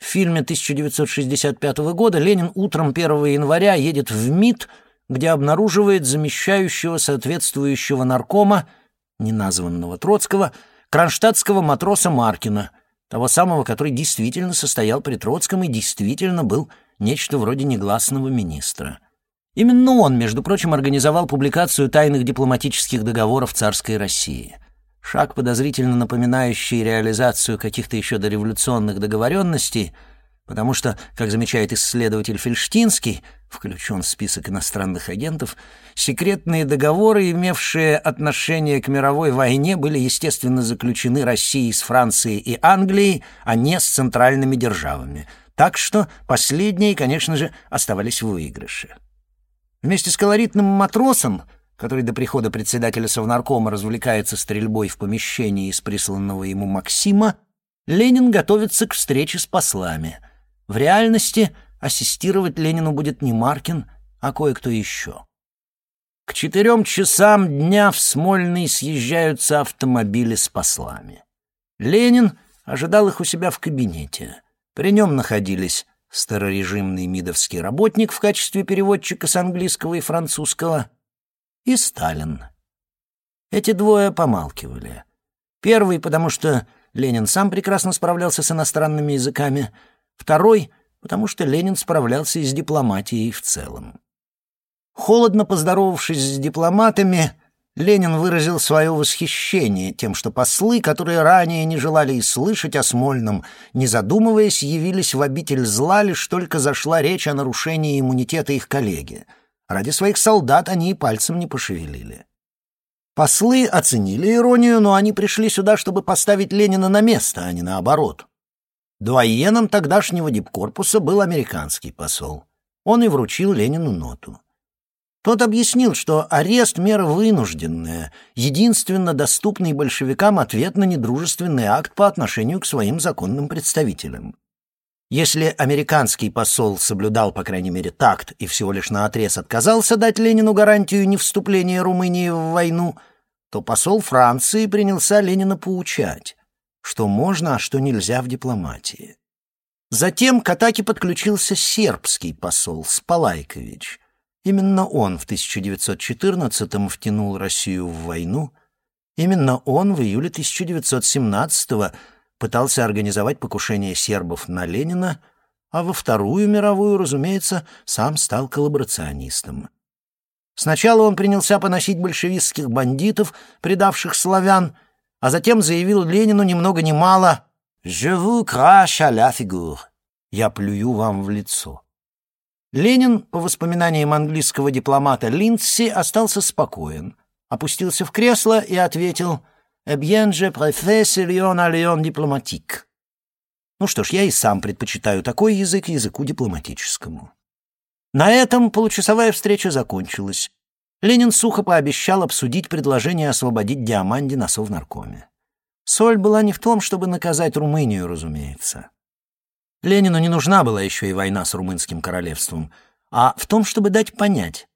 [SPEAKER 1] В фильме 1965 года Ленин утром 1 января едет в МИД, где обнаруживает замещающего соответствующего наркома, неназванного Троцкого, кронштадтского матроса Маркина, того самого, который действительно состоял при Троцком и действительно был нечто вроде негласного министра. Именно он, между прочим, организовал публикацию тайных дипломатических договоров царской России. Шаг, подозрительно напоминающий реализацию каких-то еще дореволюционных договоренностей, потому что, как замечает исследователь Фельштинский, включен в список иностранных агентов, секретные договоры, имевшие отношение к мировой войне, были, естественно, заключены Россией с Францией и Англией, а не с центральными державами. Так что последние, конечно же, оставались в выигрыше. Вместе с колоритным матросом, который до прихода председателя Совнаркома развлекается стрельбой в помещении из присланного ему Максима, Ленин готовится к встрече с послами. В реальности ассистировать Ленину будет не Маркин, а кое-кто еще. К четырем часам дня в Смольный съезжаются автомобили с послами. Ленин ожидал их у себя в кабинете. При нем находились старорежимный мидовский работник в качестве переводчика с английского и французского, и Сталин. Эти двое помалкивали. Первый, потому что Ленин сам прекрасно справлялся с иностранными языками, второй, потому что Ленин справлялся и с дипломатией в целом. Холодно поздоровавшись с дипломатами, Ленин выразил свое восхищение тем, что послы, которые ранее не желали и слышать о Смольном, не задумываясь, явились в обитель зла, лишь только зашла речь о нарушении иммунитета их коллеги. Ради своих солдат они и пальцем не пошевелили. Послы оценили иронию, но они пришли сюда, чтобы поставить Ленина на место, а не наоборот. Дуаеном тогдашнего дипкорпуса был американский посол. Он и вручил Ленину ноту. Тот объяснил, что арест — мера вынужденная, единственно доступный большевикам ответ на недружественный акт по отношению к своим законным представителям. Если американский посол соблюдал, по крайней мере, такт и всего лишь наотрез отказался дать Ленину гарантию невступления Румынии в войну, то посол Франции принялся Ленина поучать, что можно, а что нельзя в дипломатии. Затем к атаке подключился сербский посол Спалайкович — Именно он в 1914-м втянул Россию в войну. Именно он в июле 1917-го пытался организовать покушение сербов на Ленина, а во Вторую мировую, разумеется, сам стал коллаборационистом. Сначала он принялся поносить большевистских бандитов, предавших славян, а затем заявил Ленину ни много ни мало «Je vous crache à la figure» — «Я плюю вам в лицо». Ленин, по воспоминаниям английского дипломата Линдси, остался спокоен, опустился в кресло и ответил «Eh bien, je préfère lion à lion diplomatique». Ну что ж, я и сам предпочитаю такой язык языку дипломатическому. На этом получасовая встреча закончилась. Ленин сухо пообещал обсудить предложение освободить Диаманди на Совнаркоме. Соль была не в том, чтобы наказать Румынию, разумеется. Ленину не нужна была еще и война с румынским королевством, а в том, чтобы дать понять.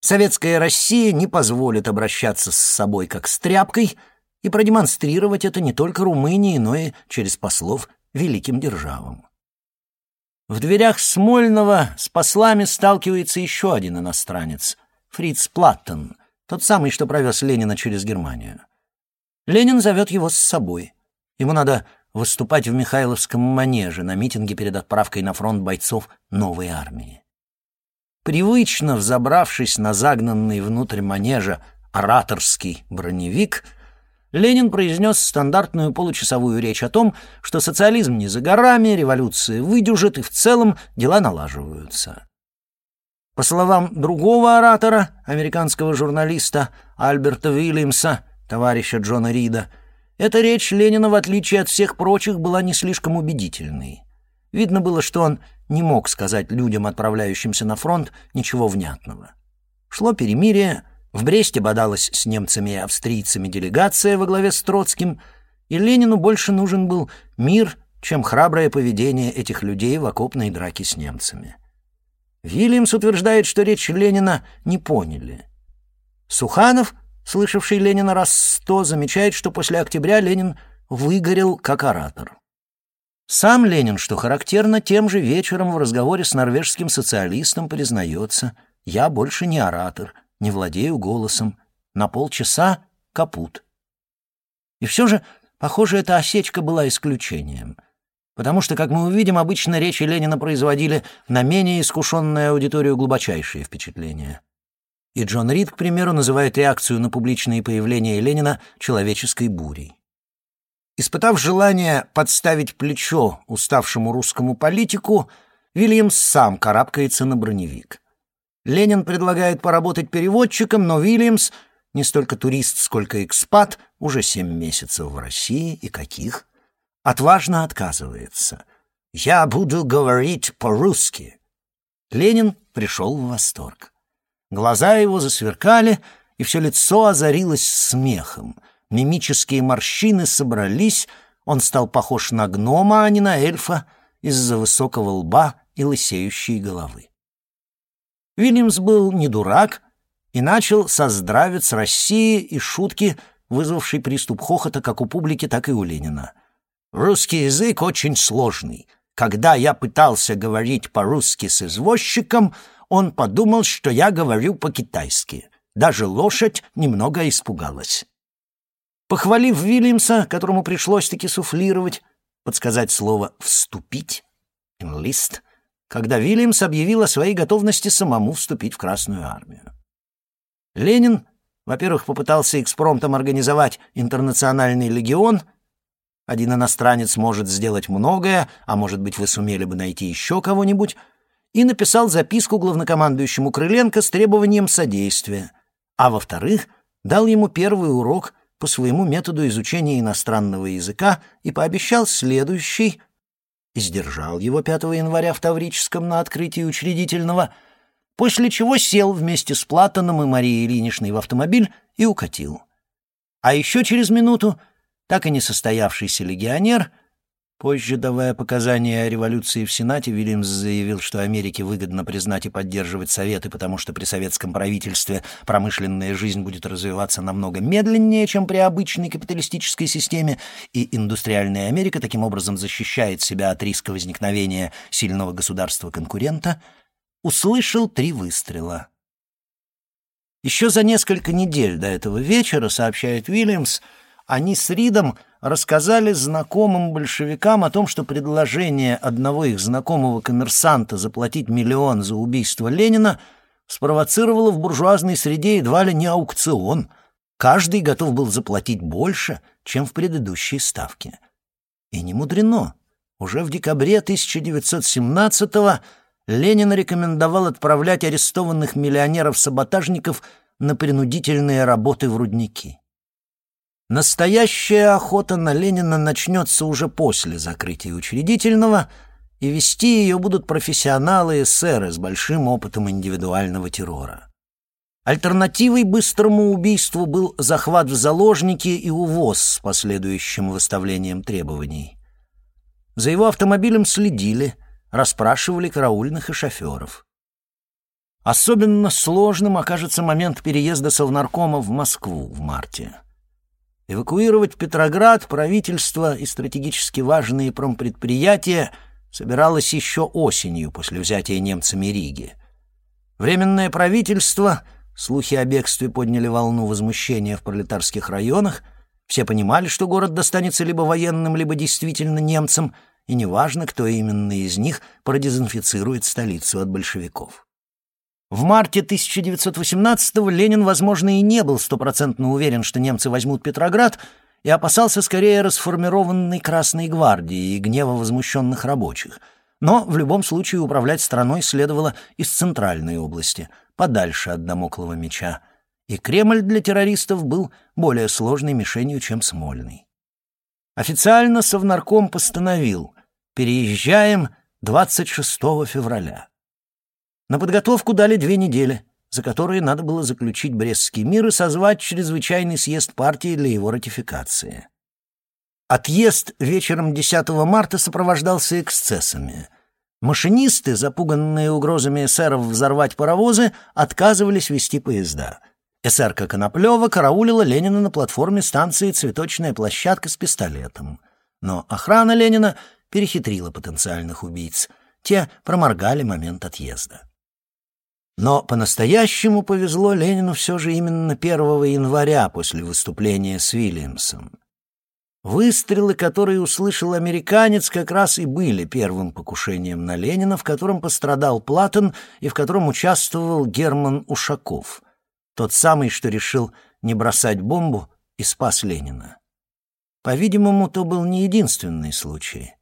[SPEAKER 1] Советская Россия не позволит обращаться с собой как с тряпкой и продемонстрировать это не только Румынии, но и через послов великим державам. В дверях Смольного с послами сталкивается еще один иностранец — Фриц Платтон, тот самый, что провез Ленина через Германию. Ленин зовет его с собой. Ему надо выступать в Михайловском манеже на митинге перед отправкой на фронт бойцов новой армии. Привычно взобравшись на загнанный внутрь манежа ораторский броневик, Ленин произнес стандартную получасовую речь о том, что социализм не за горами, революция выдюжит и в целом дела налаживаются. По словам другого оратора, американского журналиста Альберта Уильямса, товарища Джона Рида, Эта речь Ленина, в отличие от всех прочих, была не слишком убедительной. Видно было, что он не мог сказать людям, отправляющимся на фронт, ничего внятного. Шло перемирие, в Бресте бодалась с немцами и австрийцами делегация во главе с Троцким, и Ленину больше нужен был мир, чем храброе поведение этих людей в окопной драке с немцами. Вильямс утверждает, что речь Ленина не поняли. Суханов, слышавший Ленина раз сто, замечает, что после октября Ленин выгорел как оратор. Сам Ленин, что характерно, тем же вечером в разговоре с норвежским социалистом признается «Я больше не оратор, не владею голосом. На полчаса — капут». И все же, похоже, эта осечка была исключением — потому что, как мы увидим, обычно речи Ленина производили на менее искушенную аудиторию глубочайшие впечатления. И Джон Рид, к примеру, называет реакцию на публичные появления Ленина человеческой бурей. Испытав желание подставить плечо уставшему русскому политику, Вильямс сам карабкается на броневик. Ленин предлагает поработать переводчиком, но Вильямс не столько турист, сколько экспат, уже семь месяцев в России, и каких – отважно отказывается. «Я буду говорить по-русски». Ленин пришел в восторг. Глаза его засверкали, и все лицо озарилось смехом. Мимические морщины собрались, он стал похож на гнома, а не на эльфа, из-за высокого лба и лысеющей головы. Вильямс был не дурак и начал со здравец России и шутки, вызвавший приступ хохота как у публики, так и у Ленина. Русский язык очень сложный. Когда я пытался говорить по-русски с извозчиком, он подумал, что я говорю по-китайски. Даже лошадь немного испугалась. Похвалив Вильямса, которому пришлось-таки суфлировать, подсказать слово «вступить», «enlist», когда Вильямс объявил о своей готовности самому вступить в Красную Армию. Ленин, во-первых, попытался экспромтом организовать интернациональный легион — один иностранец может сделать многое, а может быть, вы сумели бы найти еще кого-нибудь, и написал записку главнокомандующему Крыленко с требованием содействия. А во-вторых, дал ему первый урок по своему методу изучения иностранного языка и пообещал следующий, и сдержал его 5 января в Таврическом на открытии учредительного, после чего сел вместе с Платоном и Марией Ильиничной в автомобиль и укатил. А еще через минуту так и не состоявшийся легионер, позже давая показания о революции в Сенате, Вильямс заявил, что Америке выгодно признать и поддерживать Советы, потому что при советском правительстве промышленная жизнь будет развиваться намного медленнее, чем при обычной капиталистической системе, и индустриальная Америка таким образом защищает себя от риска возникновения сильного государства-конкурента, услышал три выстрела. Еще за несколько недель до этого вечера, сообщает Уильямс, они с Ридом рассказали знакомым большевикам о том, что предложение одного их знакомого коммерсанта заплатить миллион за убийство Ленина спровоцировало в буржуазной среде едва ли не аукцион. Каждый готов был заплатить больше, чем в предыдущей ставке. И не мудрено. Уже в декабре 1917-го Ленин рекомендовал отправлять арестованных миллионеров-саботажников на принудительные работы в рудники. Настоящая охота на Ленина начнется уже после закрытия учредительного, и вести ее будут профессионалы эсеры с большим опытом индивидуального террора. Альтернативой быстрому убийству был захват в заложники и увоз с последующим выставлением требований. За его автомобилем следили, расспрашивали караульных и шоферов. Особенно сложным окажется момент переезда Совнаркома в Москву в марте. Эвакуировать Петроград правительство и стратегически важные промпредприятия собиралось еще осенью после взятия немцами Риги. Временное правительство, слухи о бегстве подняли волну возмущения в пролетарских районах, все понимали, что город достанется либо военным, либо действительно немцам, и неважно, кто именно из них продезинфицирует столицу от большевиков. В марте 1918-го Ленин, возможно, и не был стопроцентно уверен, что немцы возьмут Петроград, и опасался скорее расформированной Красной гвардии и гнева возмущенных рабочих. Но в любом случае управлять страной следовало из центральной области, подальше от Дамоклого меча. И Кремль для террористов был более сложной мишенью, чем Смольный. Официально Совнарком постановил «Переезжаем 26 февраля». На подготовку дали две недели, за которые надо было заключить Брестский мир и созвать чрезвычайный съезд партии для его ратификации. Отъезд вечером 10 марта сопровождался эксцессами. Машинисты, запуганные угрозами эсеров взорвать паровозы, отказывались вести поезда. Эсерка Коноплева караулила Ленина на платформе станции «Цветочная площадка» с пистолетом. Но охрана Ленина перехитрила потенциальных убийц. Те проморгали момент отъезда. Но по-настоящему повезло Ленину все же именно 1 января после выступления с Вильямсом. Выстрелы, которые услышал американец, как раз и были первым покушением на Ленина, в котором пострадал Платон и в котором участвовал Герман Ушаков, тот самый, что решил не бросать бомбу и спас Ленина. По-видимому, то был не единственный случай.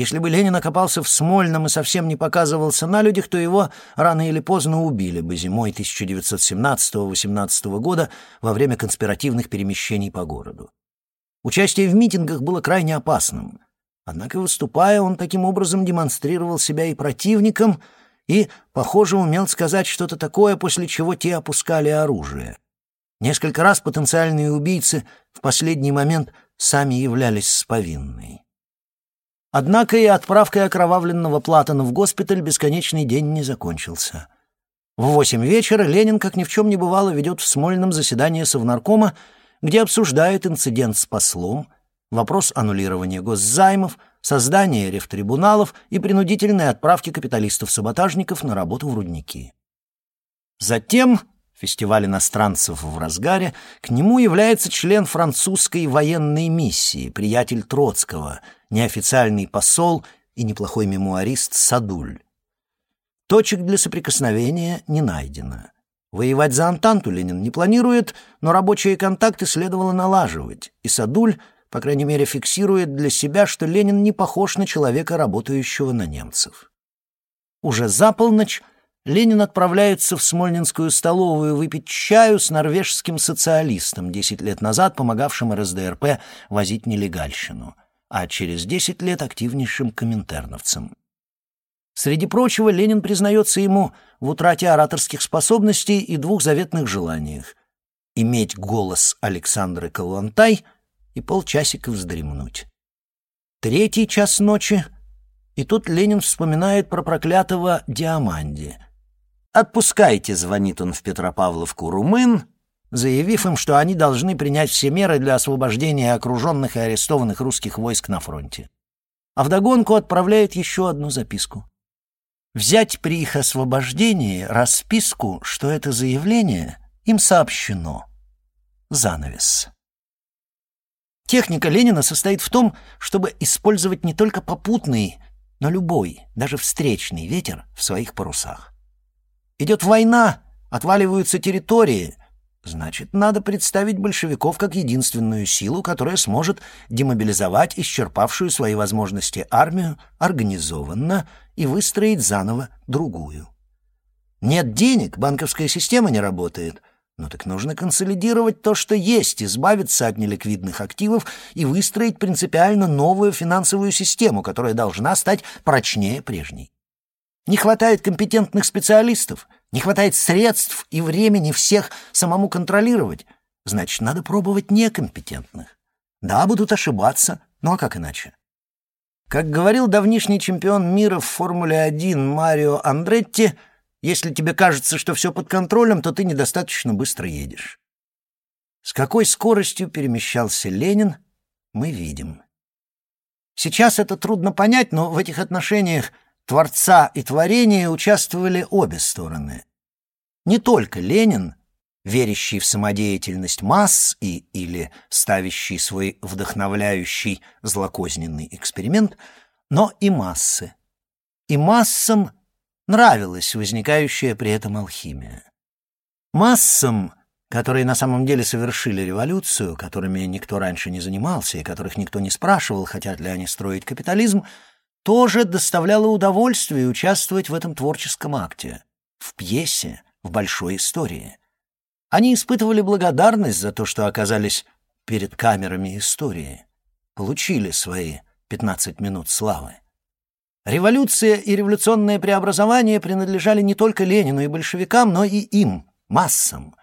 [SPEAKER 1] Если бы Ленин окопался в Смольном и совсем не показывался на людях, то его рано или поздно убили бы зимой 1917-18 года во время конспиративных перемещений по городу. Участие в митингах было крайне опасным. Однако, выступая, он таким образом демонстрировал себя и противникам, и, похоже, умел сказать что-то такое, после чего те опускали оружие. Несколько раз потенциальные убийцы в последний момент сами являлись с повинной. Однако и отправкой окровавленного Платона в госпиталь бесконечный день не закончился. В восемь вечера Ленин, как ни в чем не бывало, ведет в Смольном заседание Совнаркома где обсуждают инцидент с послом, вопрос аннулирования госзаймов, создание рефтрибуналов и принудительной отправки капиталистов-саботажников на работу в рудники. Затем, фестиваль иностранцев в разгаре, к нему является член французской военной миссии, приятель Троцкого, неофициальный посол и неплохой мемуарист Садуль. Точек для соприкосновения не найдено. Воевать за Антанту Ленин не планирует, но рабочие контакты следовало налаживать, и Садуль, по крайней мере, фиксирует для себя, что Ленин не похож на человека, работающего на немцев. Уже за полночь Ленин отправляется в Смольнинскую столовую выпить чаю с норвежским социалистом, 10 лет назад помогавшим РСДРП возить нелегальщину, а через 10 лет активнейшим коминтерновцем. Среди прочего, Ленин признается ему в утрате ораторских способностей и двух заветных желаниях — иметь голос Александры Калантай и полчасика вздремнуть. Третий час ночи, и тут Ленин вспоминает про проклятого Диаманди. «Отпускайте», — звонит он в Петропавловку румын, заявив им, что они должны принять все меры для освобождения окруженных и арестованных русских войск на фронте. А вдогонку отправляет еще одну записку взять при их освобождении расписку, что это заявление им сообщено. Занавес. Техника Ленина состоит в том, чтобы использовать не только попутный, но любой, даже встречный ветер в своих парусах. Идет война, отваливаются территории, Значит, надо представить большевиков как единственную силу, которая сможет демобилизовать исчерпавшую свои возможности армию организованно и выстроить заново другую. Нет денег, банковская система не работает. Ну так нужно консолидировать то, что есть, избавиться от неликвидных активов и выстроить принципиально новую финансовую систему, которая должна стать прочнее прежней. Не хватает компетентных специалистов — не хватает средств и времени всех самому контролировать. Значит, надо пробовать некомпетентных. Да, будут ошибаться, ну а как иначе? Как говорил давнишний чемпион мира в Формуле-1 Марио Андретти, если тебе кажется, что все под контролем, то ты недостаточно быстро едешь. С какой скоростью перемещался Ленин, мы видим. Сейчас это трудно понять, но в этих отношениях Творца и творения участвовали обе стороны. Не только Ленин, верящий в самодеятельность масс и или ставящий свой вдохновляющий злокозненный эксперимент, но и массы. И массам нравилась возникающая при этом алхимия. Массам, которые на самом деле совершили революцию, которыми никто раньше не занимался и которых никто не спрашивал, хотят ли они строить капитализм, тоже доставляло удовольствие участвовать в этом творческом акте, в пьесе, в большой истории. Они испытывали благодарность за то, что оказались перед камерами истории. получили свои 15 минут славы. Революция и революционное преобразование принадлежали не только Ленину и большевикам, но и им, массам.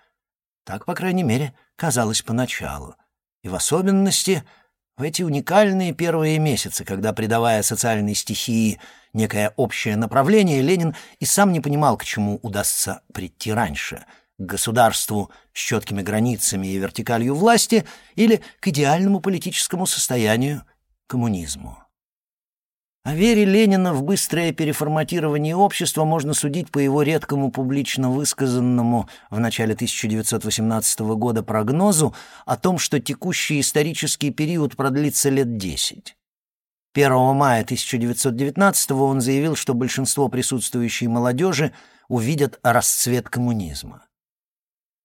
[SPEAKER 1] Так, по крайней мере, казалось поначалу. И в особенности в эти уникальные первые месяцы, когда, придавая социальной стихии некое общее направление, Ленин и сам не понимал, к чему удастся прийти раньше — к государству с четкими границами и вертикалью власти или к идеальному политическому состоянию — коммунизму. О вере Ленина в быстрое переформатирование общества можно судить по его редкому публично высказанному в начале 1918 года прогнозу о том, что текущий исторический период продлится лет 10. 1 мая 1919 он заявил, что большинство присутствующей молодежи увидят расцвет коммунизма.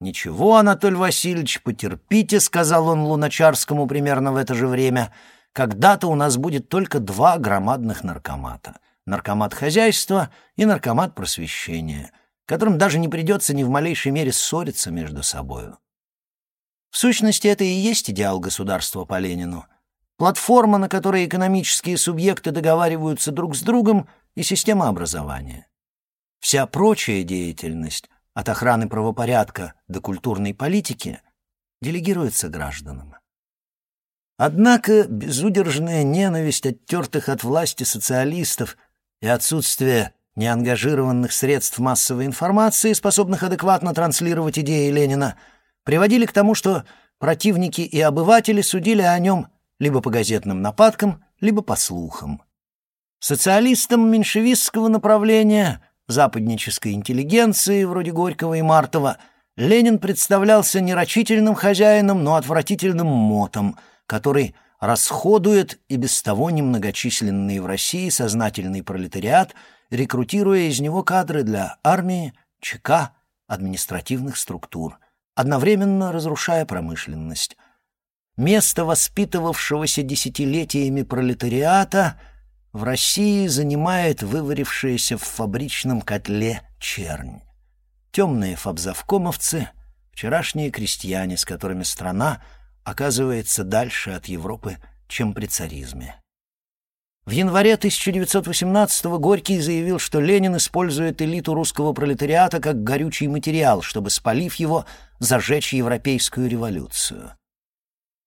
[SPEAKER 1] «Ничего, Анатолий Васильевич, потерпите», — сказал он Луначарскому примерно в это же время, — когда-то у нас будет только два громадных наркомата — наркомат хозяйства и наркомат просвещения, которым даже не придется ни в малейшей мере ссориться между собою. В сущности, это и есть идеал государства по Ленину. Платформа, на которой экономические субъекты договариваются друг с другом, и система образования. Вся прочая деятельность, от охраны правопорядка до культурной политики, делегируется гражданам. Однако безудержная ненависть оттертых от власти социалистов и отсутствие неангажированных средств массовой информации, способных адекватно транслировать идеи Ленина, приводили к тому, что противники и обыватели судили о нем либо по газетным нападкам, либо по слухам. Социалистам меньшевистского направления, западнической интеллигенции, вроде Горького и Мартова, Ленин представлялся не рачительным хозяином, но отвратительным мотом — который расходует и без того немногочисленный в России сознательный пролетариат, рекрутируя из него кадры для армии, ЧК, административных структур, одновременно разрушая промышленность. Место воспитывавшегося десятилетиями пролетариата в России занимает выварившаяся в фабричном котле чернь. Темные фабзавкомовцы, вчерашние крестьяне, с которыми страна — оказывается дальше от Европы, чем при царизме. В январе 1918 Горький заявил, что Ленин использует элиту русского пролетариата как горючий материал, чтобы, спалив его, зажечь европейскую революцию.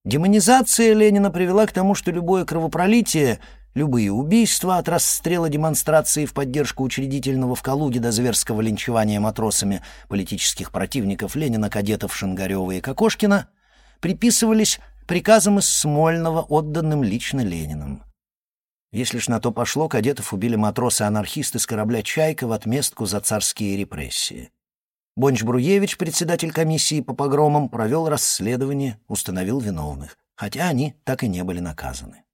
[SPEAKER 1] Демонизация Ленина привела к тому, что любое кровопролитие, любые убийства от расстрела демонстрации в поддержку учредительного в Калуге до зверского линчевания матросами политических противников Ленина, кадетов Шингарева и Кокошкина приписывались приказам из Смольного, отданным лично Лениным. Если ж на то пошло, кадетов убили матросы-анархисты с корабля «Чайка» в отместку за царские репрессии. Бонч-Бруевич, председатель комиссии по погромам, провел расследование, установил виновных, хотя они так и не были наказаны.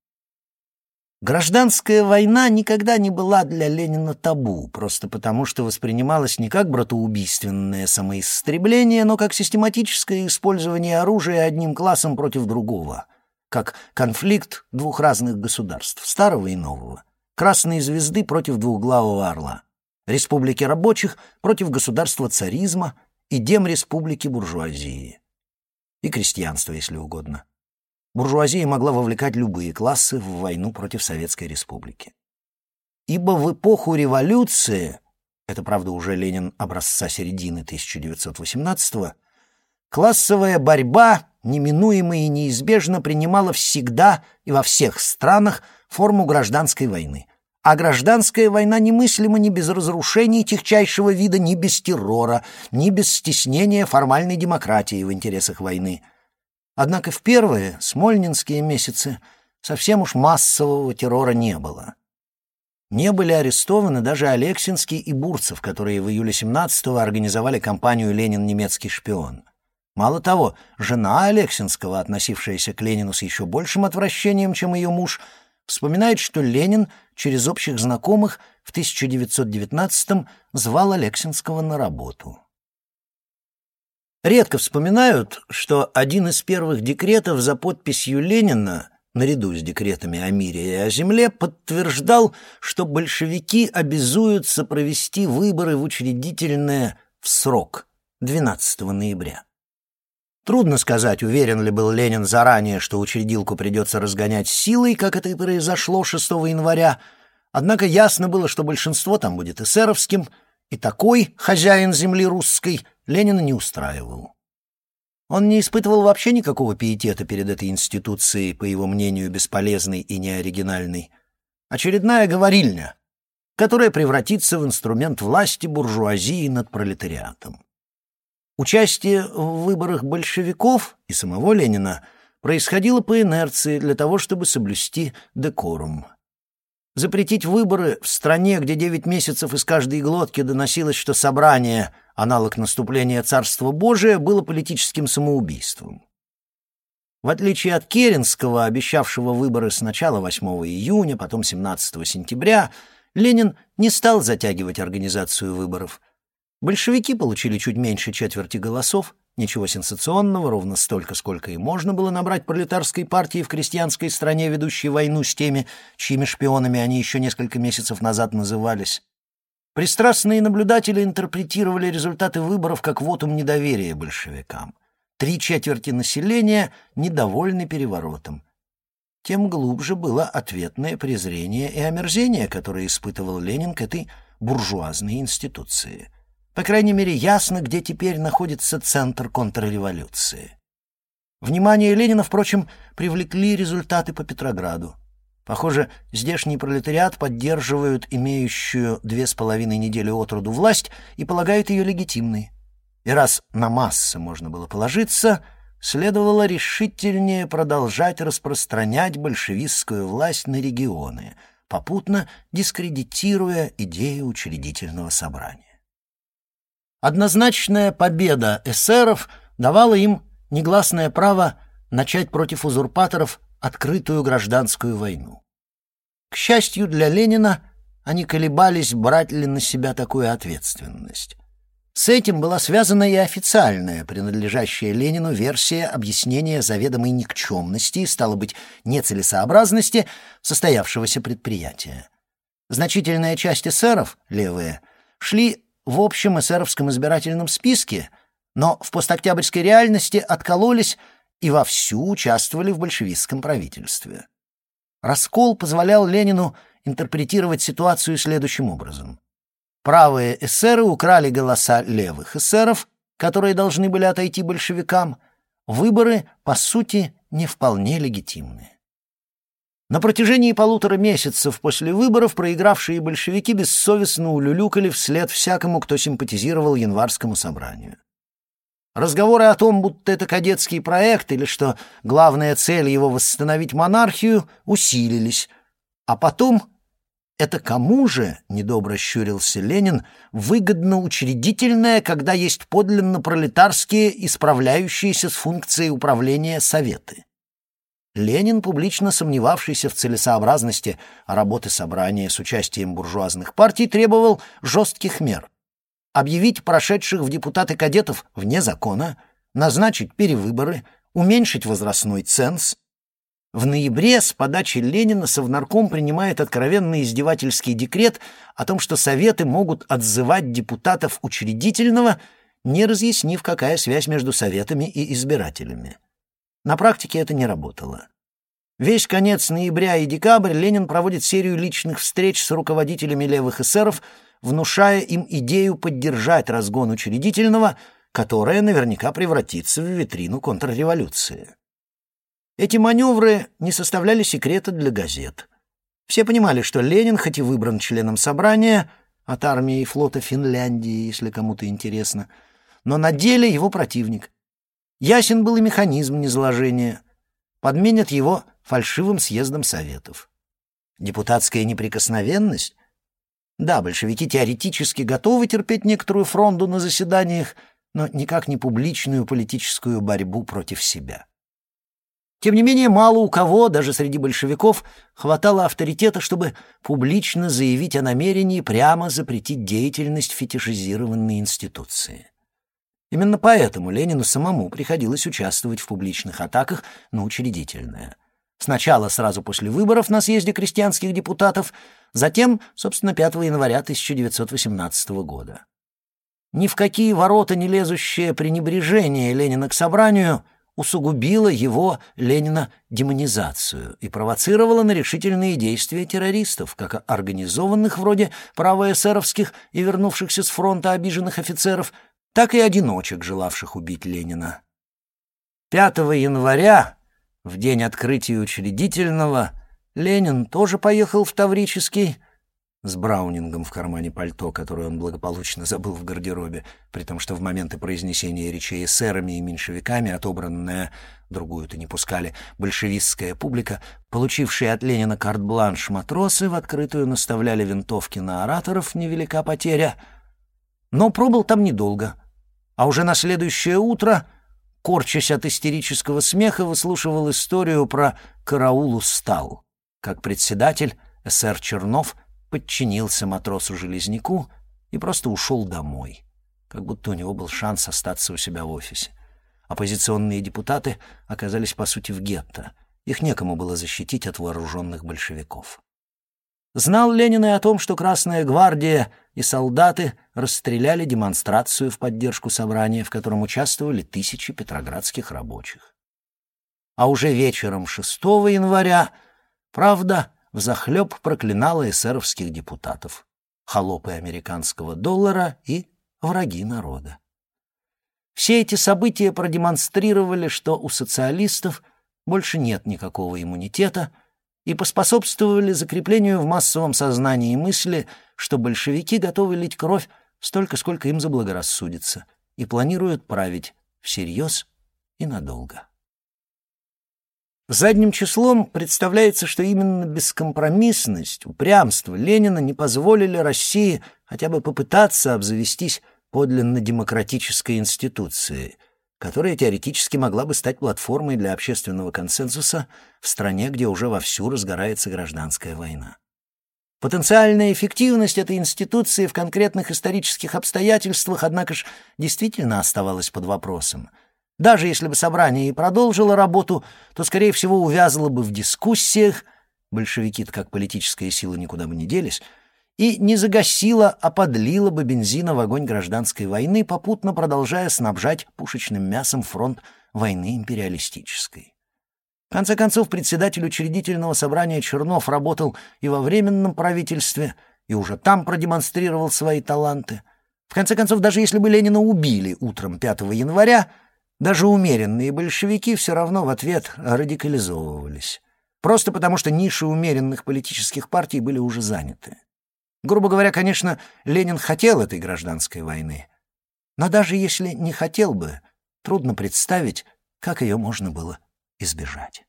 [SPEAKER 1] Гражданская война никогда не была для Ленина табу, просто потому что воспринималась не как братоубийственное самоисстребление, но как систематическое использование оружия одним классом против другого, как конфликт двух разных государств, старого и нового, красной звезды против двухглавого орла, республики рабочих против государства царизма и демреспублики буржуазии. И крестьянства, если угодно буржуазия могла вовлекать любые классы в войну против Советской Республики. Ибо в эпоху революции, это, правда, уже Ленин образца середины 1918-го, классовая борьба неминуемо и неизбежно принимала всегда и во всех странах форму гражданской войны. А гражданская война немыслима ни без разрушений техчайшего вида, ни без террора, ни без стеснения формальной демократии в интересах войны – Однако в первые, смольнинские месяцы, совсем уж массового террора не было. Не были арестованы даже Алексинский и Бурцев, которые в июле 17-го организовали кампанию «Ленин – немецкий шпион». Мало того, жена Алексинского, относившаяся к Ленину с еще большим отвращением, чем ее муж, вспоминает, что Ленин через общих знакомых в 1919-м звал Алексинского на работу. Редко вспоминают, что один из первых декретов за подписью Ленина, наряду с декретами о мире и о земле, подтверждал, что большевики обязуются провести выборы в учредительное в срок 12 ноября. Трудно сказать, уверен ли был Ленин заранее, что учредилку придется разгонять силой, как это и произошло 6 января, однако ясно было, что большинство там будет эсеровским, и такой хозяин земли русской Ленина не устраивал. Он не испытывал вообще никакого пиетета перед этой институцией, по его мнению, бесполезной и неоригинальной. Очередная говорильня, которая превратится в инструмент власти буржуазии над пролетариатом. Участие в выборах большевиков и самого Ленина происходило по инерции для того, чтобы соблюсти декорум. Запретить выборы в стране, где девять месяцев из каждой глотки доносилось, что собрание — аналог наступления Царства Божия, было политическим самоубийством. В отличие от Керенского, обещавшего выборы сначала 8 июня, потом 17 сентября, Ленин не стал затягивать организацию выборов — Большевики получили чуть меньше четверти голосов, ничего сенсационного, ровно столько, сколько и можно было набрать пролетарской партии в крестьянской стране, ведущей войну с теми, чьими шпионами они еще несколько месяцев назад назывались. Пристрастные наблюдатели интерпретировали результаты выборов как вотум недоверия большевикам. Три четверти населения недовольны переворотом. Тем глубже было ответное презрение и омерзение, которое испытывал Ленин к этой буржуазной институции — по крайней мере, ясно, где теперь находится центр контрреволюции. Внимание Ленина, впрочем, привлекли результаты по Петрограду. Похоже, здешний пролетариат поддерживают имеющую две с половиной недели от роду власть и полагают ее легитимной. И раз на массы можно было положиться, следовало решительнее продолжать распространять большевистскую власть на регионы, попутно дискредитируя идею учредительного собрания. Однозначная победа эсеров давала им негласное право начать против узурпаторов открытую гражданскую войну. К счастью для Ленина, они колебались, брать ли на себя такую ответственность. С этим была связана и официальная, принадлежащая Ленину, версия объяснения заведомой никчемности и, стало быть, нецелесообразности состоявшегося предприятия. Значительная часть эсеров, левые, шли в общем эсеровском избирательном списке, но в постоктябрьской реальности откололись и вовсю участвовали в большевистском правительстве. Раскол позволял Ленину интерпретировать ситуацию следующим образом. Правые эсеры украли голоса левых эсеров, которые должны были отойти большевикам. Выборы, по сути, не вполне легитимны. На протяжении полутора месяцев после выборов проигравшие большевики бессовестно улюлюкали вслед всякому, кто симпатизировал январскому собранию. Разговоры о том, будто это кадетский проект или что главная цель его восстановить монархию, усилились. А потом это кому же, недобро щурился Ленин, выгодно учредительное, когда есть подлинно пролетарские и справляющиеся с функцией управления советы? Ленин, публично сомневавшийся в целесообразности работы собрания с участием буржуазных партий, требовал жестких мер. Объявить прошедших в депутаты кадетов вне закона, назначить перевыборы, уменьшить возрастной ценз. В ноябре с подачи Ленина Совнарком принимает откровенный издевательский декрет о том, что Советы могут отзывать депутатов учредительного, не разъяснив, какая связь между Советами и избирателями. На практике это не работало. Весь конец ноября и декабрь Ленин проводит серию личных встреч с руководителями левых эсеров, внушая им идею поддержать разгон учредительного, которая наверняка превратится в витрину контрреволюции. Эти маневры не составляли секрета для газет. Все понимали, что Ленин, хоть и выбран членом собрания, от армии и флота Финляндии, если кому-то интересно, но на деле его противник, Ясен был и механизм низложения. Подменят его фальшивым съездом советов. Депутатская неприкосновенность? Да, большевики теоретически готовы терпеть некоторую фронду на заседаниях, но никак не публичную политическую борьбу против себя. Тем не менее, мало у кого, даже среди большевиков, хватало авторитета, чтобы публично заявить о намерении прямо запретить деятельность фетишизированной институции. Именно поэтому Ленину самому приходилось участвовать в публичных атаках на учредительное. Сначала сразу после выборов на съезде крестьянских депутатов, затем, собственно, 5 января 1918 года. ни в какие ворота не лезущее пренебрежение Ленина к собранию усугубило его, Ленина, демонизацию и провоцировало на решительные действия террористов, как организованных вроде правоэсеровских и вернувшихся с фронта обиженных офицеров, так и одиночек, желавших убить Ленина. 5 января, в день открытия учредительного, Ленин тоже поехал в Таврический, с браунингом в кармане пальто, которое он благополучно забыл в гардеробе, при том, что в моменты произнесения речей эсерами и меньшевиками отобранная, другую-то не пускали, большевистская публика, получившие от Ленина карт-бланш матросы, в открытую наставляли винтовки на ораторов, невелика потеря. Но пробыл там недолго, а уже на следующее утро, корчась от истерического смеха, выслушивал историю про «караул устал», как председатель, эсер Чернов — подчинился матросу-железняку и просто ушел домой, как будто у него был шанс остаться у себя в офисе. Оппозиционные депутаты оказались, по сути, в гетто. Их некому было защитить от вооруженных большевиков. Знал Ленин и о том, что Красная гвардия и солдаты расстреляли демонстрацию в поддержку собрания, в котором участвовали тысячи петроградских рабочих. А уже вечером 6 января, правда, взахлеб проклинала эсеровских депутатов, холопы американского доллара и враги народа. Все эти события продемонстрировали, что у социалистов больше нет никакого иммунитета и поспособствовали закреплению в массовом сознании мысли, что большевики готовы лить кровь столько, сколько им заблагорассудится, и планируют править всерьез и надолго. Задним числом представляется, что именно бескомпромиссность, упрямство Ленина не позволили России хотя бы попытаться обзавестись подлинно демократической институцией, которая теоретически могла бы стать платформой для общественного консенсуса в стране, где уже вовсю разгорается гражданская война. Потенциальная эффективность этой институции в конкретных исторических обстоятельствах, однако ж, действительно оставалась под вопросом — даже если бы собрание и продолжило работу, то, скорее всего, увязло бы в дискуссиях, большевики-то как политическая сила никуда бы не делись, и не загасило, а подлило бы бензина в огонь гражданской войны, попутно продолжая снабжать пушечным мясом фронт войны империалистической. В конце концов, председатель учредительного собрания Чернов работал и во Временном правительстве, и уже там продемонстрировал свои таланты. В конце концов, даже если бы Ленина убили утром 5 января, даже умеренные большевики все равно в ответ радикализовывались. Просто потому, что ниши умеренных политических партий были уже заняты. Грубо говоря, конечно, Ленин хотел этой гражданской войны. Но даже если не хотел бы, трудно представить, как ее можно было избежать.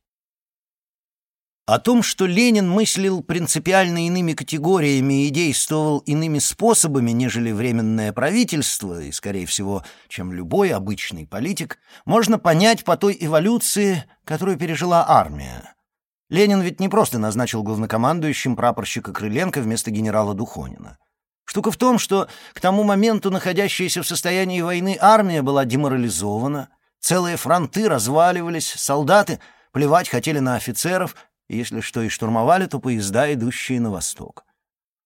[SPEAKER 1] О том, что Ленин мыслил принципиально иными категориями и действовал иными способами, нежели Временное правительство, и, скорее всего, чем любой обычный политик, можно понять по той эволюции, которую пережила армия. Ленин ведь не просто назначил главнокомандующим прапорщика Крыленко вместо генерала Духонина. Штука в том, что к тому моменту находящаяся в состоянии войны армия была деморализована, целые фронты разваливались, солдаты плевать хотели на офицеров — если что и штурмовали, то поезда, идущие на восток.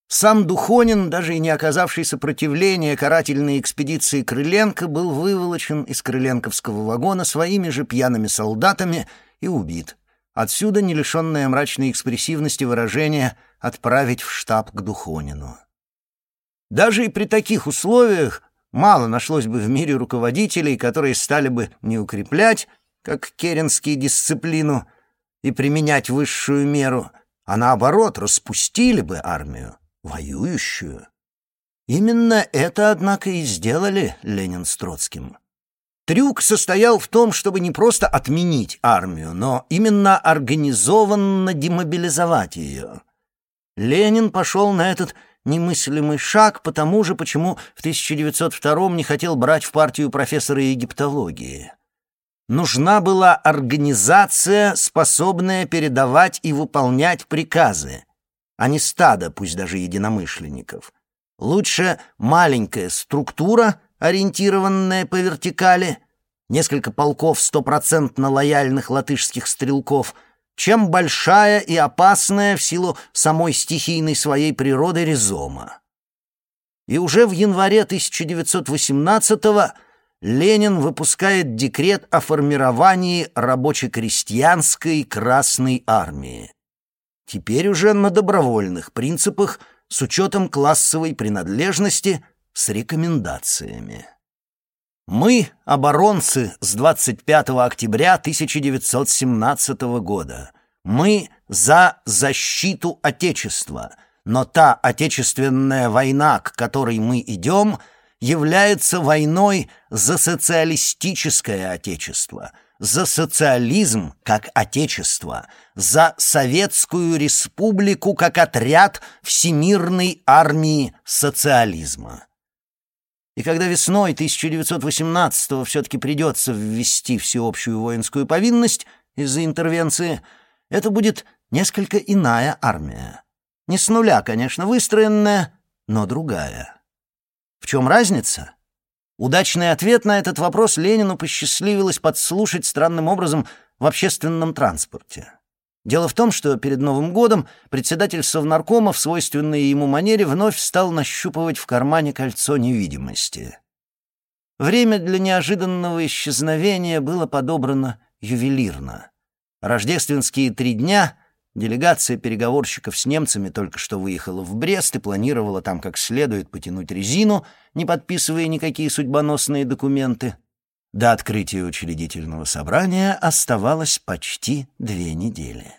[SPEAKER 1] Сам Духонин, даже и не оказавший сопротивления карательной экспедиции Крыленко, был выволочен из крыленковского вагона своими же пьяными солдатами и убит. Отсюда не лишенное мрачной экспрессивности выражение «отправить в штаб к Духонину». Даже и при таких условиях мало нашлось бы в мире руководителей, которые стали бы не укреплять, как керенские дисциплину, и применять высшую меру, а наоборот распустили бы армию, воюющую. Именно это, однако, и сделали Ленин с Троцким. Трюк состоял в том, чтобы не просто отменить армию, но именно организованно демобилизовать ее. Ленин пошел на этот немыслимый шаг, потому же, почему в 1902 не хотел брать в партию профессора египтологии. Нужна была организация, способная передавать и выполнять приказы, а не стадо, пусть даже единомышленников. Лучше маленькая структура, ориентированная по вертикали, несколько полков стопроцентно лояльных латышских стрелков, чем большая и опасная в силу самой стихийной своей природы резома. И уже в январе 1918-го Ленин выпускает декрет о формировании рабоче-крестьянской Красной Армии. Теперь уже на добровольных принципах с учетом классовой принадлежности с рекомендациями. Мы — оборонцы с 25 октября 1917 года. Мы за защиту Отечества, но та Отечественная война, к которой мы идем, является войной за социалистическое Отечество, за социализм как Отечество, за Советскую Республику как отряд Всемирной армии социализма. И когда весной 1918-го все-таки придется ввести всеобщую воинскую повинность из-за интервенции, это будет несколько иная армия. Не с нуля, конечно, выстроенная, но другая. В чем разница? Удачный ответ на этот вопрос Ленину посчастливилось подслушать странным образом в общественном транспорте. Дело в том, что перед Новым годом председатель Совнаркома в свойственной ему манере вновь стал нащупывать в кармане кольцо невидимости. Время для неожиданного исчезновения было подобрано ювелирно. Рождественские три дня делегация переговорщиков с немцами только что выехала в Брест и планировала там как следует потянуть резину, не подписывая никакие судьбоносные документы — до открытия учредительного собрания оставалось почти две недели.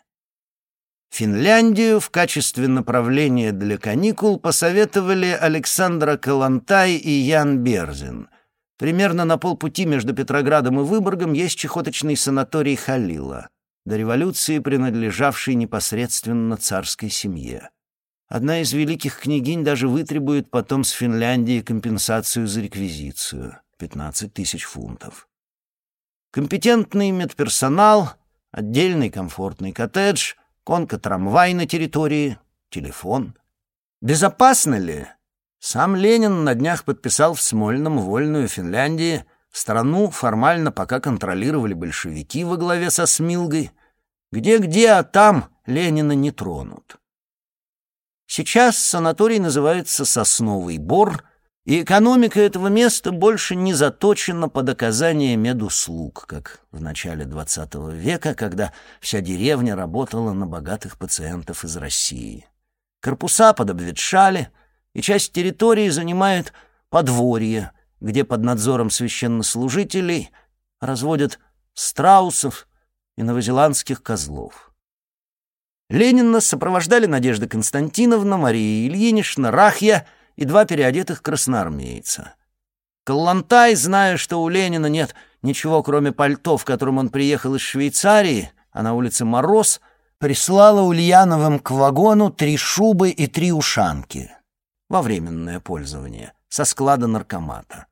[SPEAKER 1] Финляндию в качестве направления для каникул посоветовали Александра Калантай и Ян Берзин. Примерно на полпути между Петроградом и Выборгом есть чехоточный санаторий Халила, до революции принадлежавший непосредственно царской семье. Одна из великих княгинь даже вытребует потом с Финляндии компенсацию за реквизицию. 15 тысяч фунтов. Компетентный медперсонал, отдельный комфортный коттедж, конка-трамвай на территории, телефон. Безопасно ли? Сам Ленин на днях подписал в Смольном вольную Финляндии. Страну формально пока контролировали большевики во главе со Смилгой. Где-где, а там Ленина не тронут. Сейчас санаторий называется «Сосновый бор», и экономика этого места больше не заточена под оказание медуслуг, как в начале XX века, когда вся деревня работала на богатых пациентов из России. Корпуса подобветшали, и часть территории занимает подворье, где под надзором священнослужителей разводят страусов и новозеландских козлов. Ленина сопровождали Надежда Константиновна, Мария Ильинична, Рахья — и два переодетых красноармейца. Каллантай, зная, что у Ленина нет ничего, кроме пальто, в котором он приехал из Швейцарии, а на улице мороз, прислала Ульяновым к вагону три шубы и три ушанки во временное пользование со склада наркомата.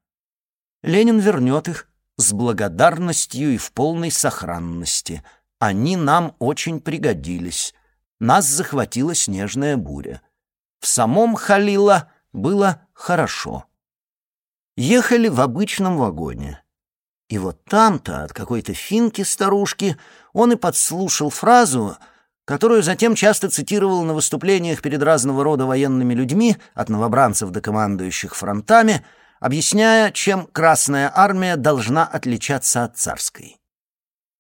[SPEAKER 1] Ленин вернет их с благодарностью и в полной сохранности. Они нам очень пригодились. Нас захватила снежная буря. В самом Халила было хорошо. Ехали в обычном вагоне. И вот там-то, от какой-то финки-старушки, он и подслушал фразу, которую затем часто цитировал на выступлениях перед разного рода военными людьми, от новобранцев до командующих фронтами, объясняя, чем Красная Армия должна отличаться от царской.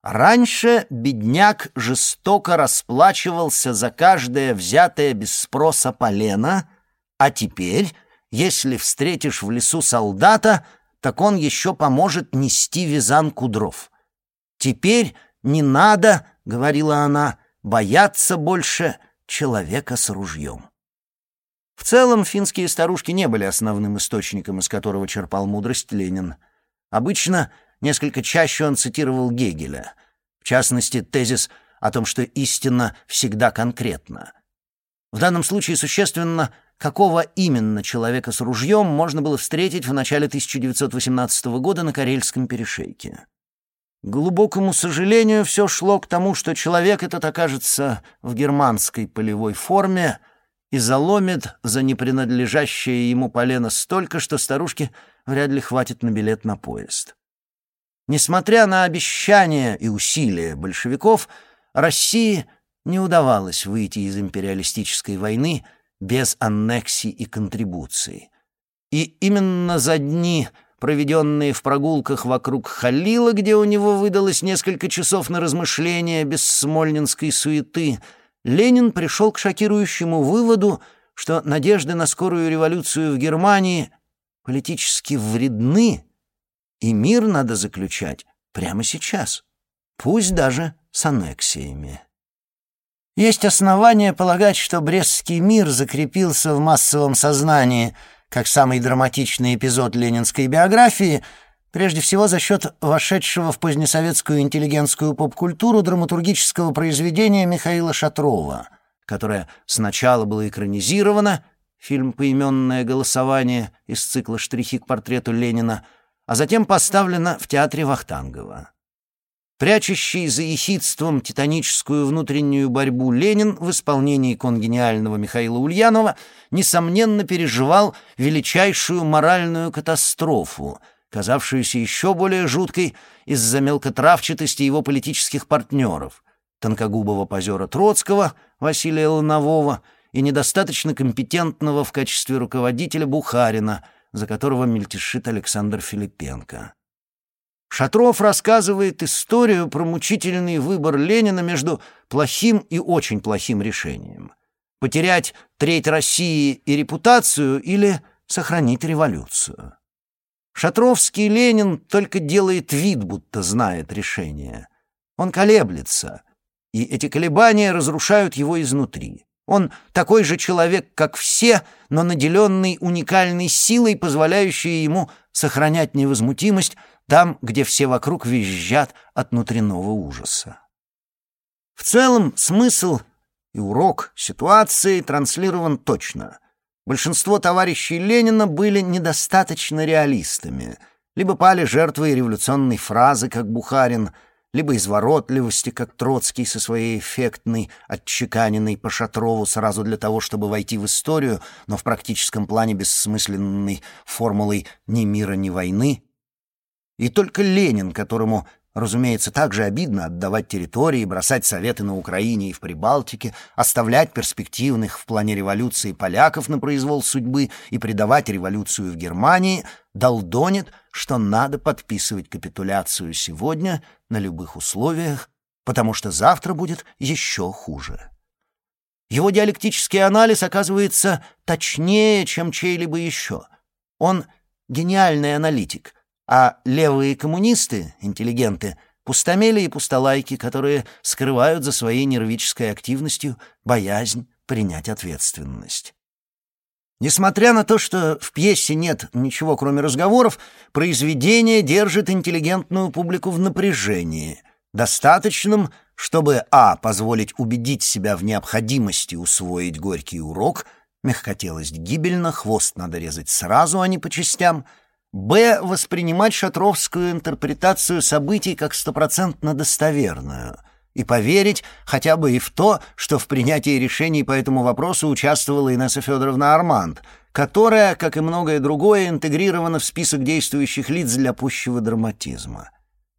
[SPEAKER 1] Раньше бедняк жестоко расплачивался за каждое взятое без спроса полено — а теперь, если встретишь в лесу солдата, так он еще поможет нести вязанку дров. Теперь не надо, — говорила она, — бояться больше человека с ружьем. В целом, финские старушки не были основным источником, из которого черпал мудрость Ленин. Обычно несколько чаще он цитировал Гегеля, в частности, тезис о том, что истина всегда конкретна. В данном случае существенно — какого именно человека с ружьем можно было встретить в начале 1918 года на Карельском перешейке. К глубокому сожалению, все шло к тому, что человек этот окажется в германской полевой форме и заломит за непринадлежащее ему полено столько, что старушке вряд ли хватит на билет на поезд. Несмотря на обещания и усилия большевиков, России не удавалось выйти из империалистической войны без аннексий и контрибуций. И именно за дни, проведенные в прогулках вокруг Халила, где у него выдалось несколько часов на размышления без смольнинской суеты, Ленин пришел к шокирующему выводу, что надежды на скорую революцию в Германии политически вредны, и мир надо заключать прямо сейчас, пусть даже с аннексиями. Есть основания полагать, что Брестский мир закрепился в массовом сознании как самый драматичный эпизод ленинской биографии, прежде всего за счет вошедшего в позднесоветскую интеллигентскую поп-культуру драматургического произведения Михаила Шатрова, которое сначала было экранизировано, фильм «Поименное голосование» из цикла «Штрихи к портрету Ленина», а затем поставлено в театре Вахтангова. Прячущий за ехидством титаническую внутреннюю борьбу Ленин в исполнении конгениального Михаила Ульянова несомненно переживал величайшую моральную катастрофу, казавшуюся еще более жуткой из-за мелкотравчатости его политических партнеров, тонкогубого позера Троцкого Василия Ланового и недостаточно компетентного в качестве руководителя Бухарина, за которого мельтешит Александр Филипенко. Шатров рассказывает историю про мучительный выбор Ленина между плохим и очень плохим решением. Потерять треть России и репутацию или сохранить революцию. Шатровский Ленин только делает вид, будто знает решение. Он колеблется, и эти колебания разрушают его изнутри. Он такой же человек, как все, но наделенный уникальной силой, позволяющей ему сохранять невозмутимость там, где все вокруг визжат от внутреннего ужаса. В целом, смысл и урок ситуации транслирован точно. Большинство товарищей Ленина были недостаточно реалистами, либо пали жертвой революционной фразы, как Бухарин, либо изворотливости, как Троцкий со своей эффектной, отчеканенной по Шатрову сразу для того, чтобы войти в историю, но в практическом плане бессмысленной формулой «ни мира, ни войны», и только Ленин, которому, разумеется, также обидно отдавать территории, бросать советы на Украине и в Прибалтике, оставлять перспективных в плане революции поляков на произвол судьбы и предавать революцию в Германии, долдонит, что надо подписывать капитуляцию сегодня на любых условиях, потому что завтра будет еще хуже. Его диалектический анализ оказывается точнее, чем чей-либо еще. Он гениальный аналитик, а левые коммунисты, интеллигенты, пустомели и пустолайки, которые скрывают за своей нервической активностью боязнь принять ответственность. Несмотря на то, что в пьесе нет ничего, кроме разговоров, произведение держит интеллигентную публику в напряжении, достаточном, чтобы а. позволить убедить себя в необходимости усвоить горький урок, мягкотелость гибельна, хвост надо резать сразу, а не по частям — Б. Воспринимать шатровскую интерпретацию событий как стопроцентно достоверную и поверить хотя бы и в то, что в принятии решений по этому вопросу участвовала Инесса Федоровна Арманд, которая, как и многое другое, интегрирована в список действующих лиц для пущего драматизма.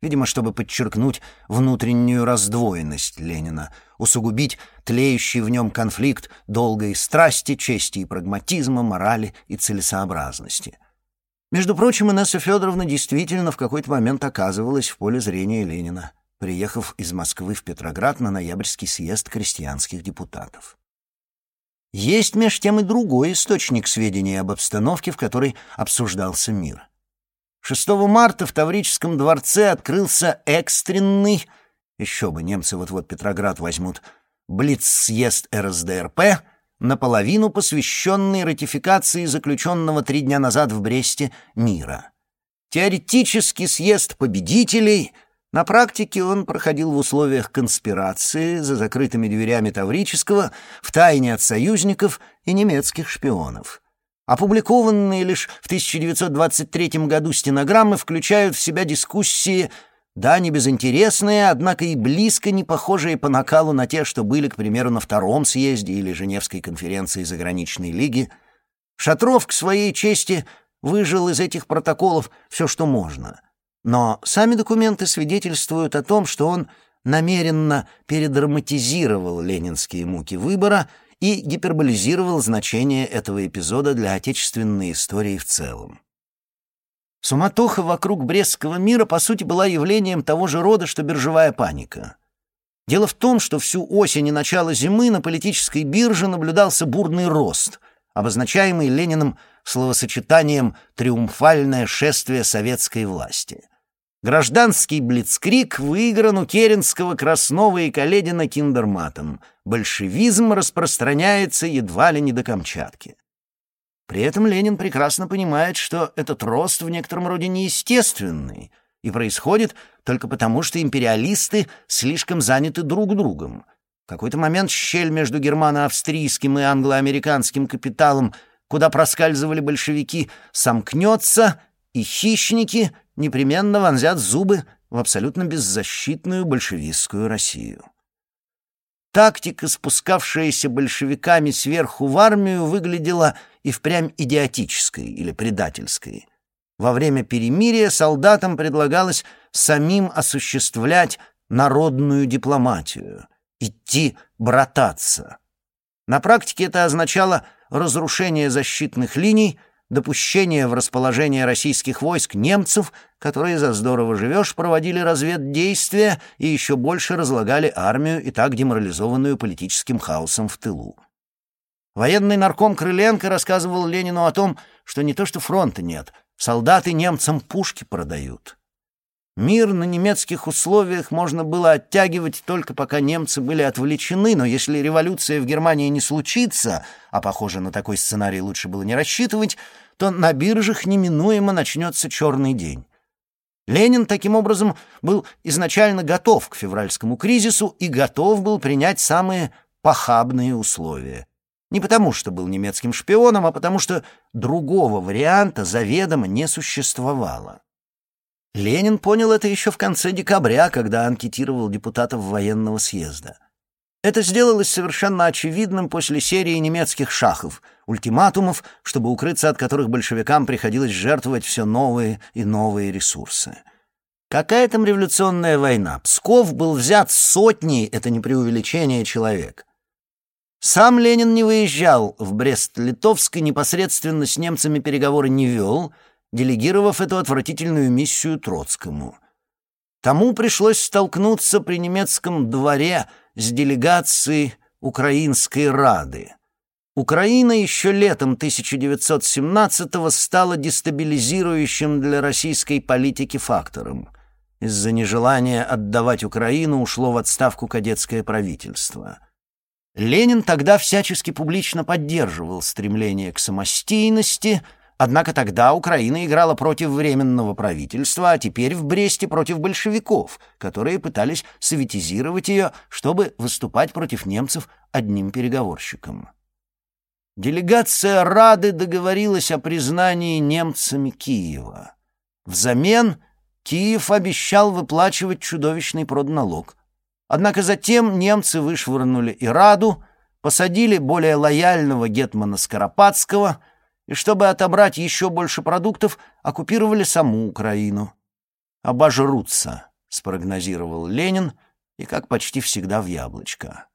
[SPEAKER 1] Видимо, чтобы подчеркнуть внутреннюю раздвоенность Ленина, усугубить тлеющий в нем конфликт долгой страсти, чести и прагматизма, морали и целесообразности — между прочим, Инесса Федоровна действительно в какой-то момент оказывалась в поле зрения Ленина, приехав из Москвы в Петроград на ноябрьский съезд крестьянских депутатов. Есть меж тем и другой источник сведений об обстановке, в которой обсуждался мир. 6 марта в Таврическом дворце открылся экстренный, еще бы немцы вот-вот Петроград возьмут, блиц-съезд РСДРП — наполовину посвященный ратификации заключенного три дня назад в Бресте мира. Теоретический съезд победителей, на практике он проходил в условиях конспирации за закрытыми дверями Таврического в тайне от союзников и немецких шпионов. Опубликованные лишь в 1923 году стенограммы включают в себя дискуссии да, не безинтересные, однако и близко не похожие по накалу на те, что были, к примеру, на Втором съезде или Женевской конференции заграничной лиги. Шатров к своей чести выжил из этих протоколов все, что можно. Но сами документы свидетельствуют о том, что он намеренно передраматизировал ленинские муки выбора и гиперболизировал значение этого эпизода для отечественной истории в целом. Суматоха вокруг Брестского мира, по сути, была явлением того же рода, что биржевая паника. Дело в том, что всю осень и начало зимы на политической бирже наблюдался бурный рост, обозначаемый Лениным словосочетанием «триумфальное шествие советской власти». Гражданский блицкрик выигран у Керенского, Краснова и Каледина киндерматом. Большевизм распространяется едва ли не до Камчатки. При этом Ленин прекрасно понимает, что этот рост в некотором роде неестественный и происходит только потому, что империалисты слишком заняты друг другом. В какой-то момент щель между германо-австрийским и англо-американским капиталом, куда проскальзывали большевики, сомкнется, и хищники непременно вонзят зубы в абсолютно беззащитную большевистскую Россию. Тактика, спускавшаяся большевиками сверху в армию, выглядела и впрямь идиотической или предательской. Во время перемирия солдатам предлагалось самим осуществлять народную дипломатию, идти брататься. На практике это означало разрушение защитных линий, допущение в расположение российских войск немцев, которые за здорово живешь проводили разведдействия и еще больше разлагали армию и так деморализованную политическим хаосом в тылу. Военный нарком Крыленко рассказывал Ленину о том, что не то что фронта нет, солдаты немцам пушки продают. Мир на немецких условиях можно было оттягивать только пока немцы были отвлечены, но если революция в Германии не случится, а похоже на такой сценарий лучше было не рассчитывать, то на биржах неминуемо начнется черный день. Ленин таким образом был изначально готов к февральскому кризису и готов был принять самые похабные условия. Не потому, что был немецким шпионом, а потому, что другого варианта заведомо не существовало. Ленин понял это еще в конце декабря, когда анкетировал депутатов военного съезда. Это сделалось совершенно очевидным после серии немецких шахов, ультиматумов, чтобы укрыться от которых большевикам приходилось жертвовать все новые и новые ресурсы. Какая там революционная война? Псков был взят сотней, это не преувеличение, человек. Сам Ленин не выезжал в Брест-Литовск и непосредственно с немцами переговоры не вел — делегировав эту отвратительную миссию Троцкому. Тому пришлось столкнуться при немецком дворе с делегацией Украинской Рады. Украина еще летом 1917-го стала дестабилизирующим для российской политики фактором. Из-за нежелания отдавать Украину ушло в отставку кадетское правительство. Ленин тогда всячески публично поддерживал стремление к самостийности – Однако тогда Украина играла против Временного правительства, а теперь в Бресте против большевиков, которые пытались советизировать ее, чтобы выступать против немцев одним переговорщиком. Делегация Рады договорилась о признании немцами Киева. Взамен Киев обещал выплачивать чудовищный продналог. Однако затем немцы вышвырнули и Раду, посадили более лояльного гетмана Скоропадского — и чтобы отобрать еще больше продуктов, оккупировали саму Украину. «Обожрутся», — спрогнозировал Ленин, и как почти всегда в яблочко.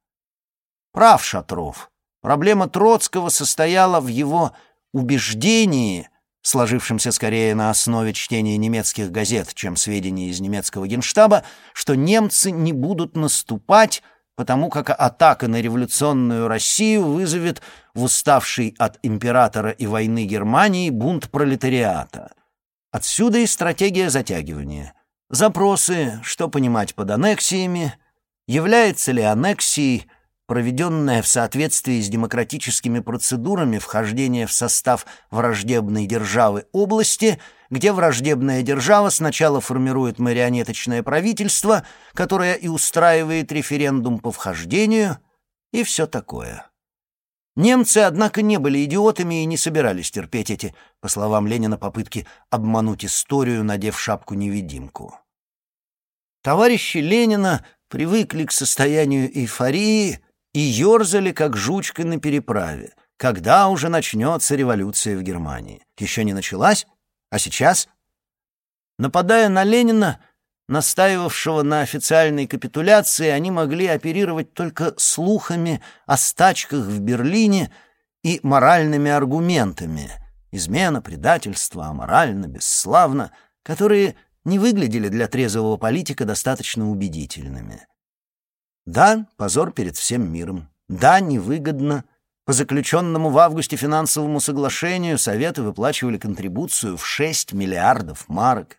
[SPEAKER 1] Прав Шатров. Проблема Троцкого состояла в его убеждении, сложившемся скорее на основе чтения немецких газет, чем сведений из немецкого генштаба, что немцы не будут наступать, потому как атака на революционную Россию вызовет в уставшей от императора и войны Германии бунт пролетариата. Отсюда и стратегия затягивания. Запросы, что понимать под аннексиями, является ли аннексией проведенная в соответствии с демократическими процедурами вхождения в состав враждебной державы области – где враждебная держава сначала формирует марионеточное правительство, которое и устраивает референдум по вхождению, и все такое. Немцы, однако, не были идиотами и не собирались терпеть эти, по словам Ленина, попытки обмануть историю, надев шапку-невидимку. Товарищи Ленина привыкли к состоянию эйфории и ерзали, как жучка на переправе. Когда уже начнется революция в Германии? Еще не началась? А сейчас? Нападая на Ленина, настаивавшего на официальной капитуляции, они могли оперировать только слухами о стачках в Берлине и моральными аргументами — измена, предательство, аморально, бесславно, которые не выглядели для трезвого политика достаточно убедительными. Да, позор перед всем миром. Да, невыгодно. По заключенному в августе финансовому соглашению Советы выплачивали контрибуцию в 6 миллиардов марок.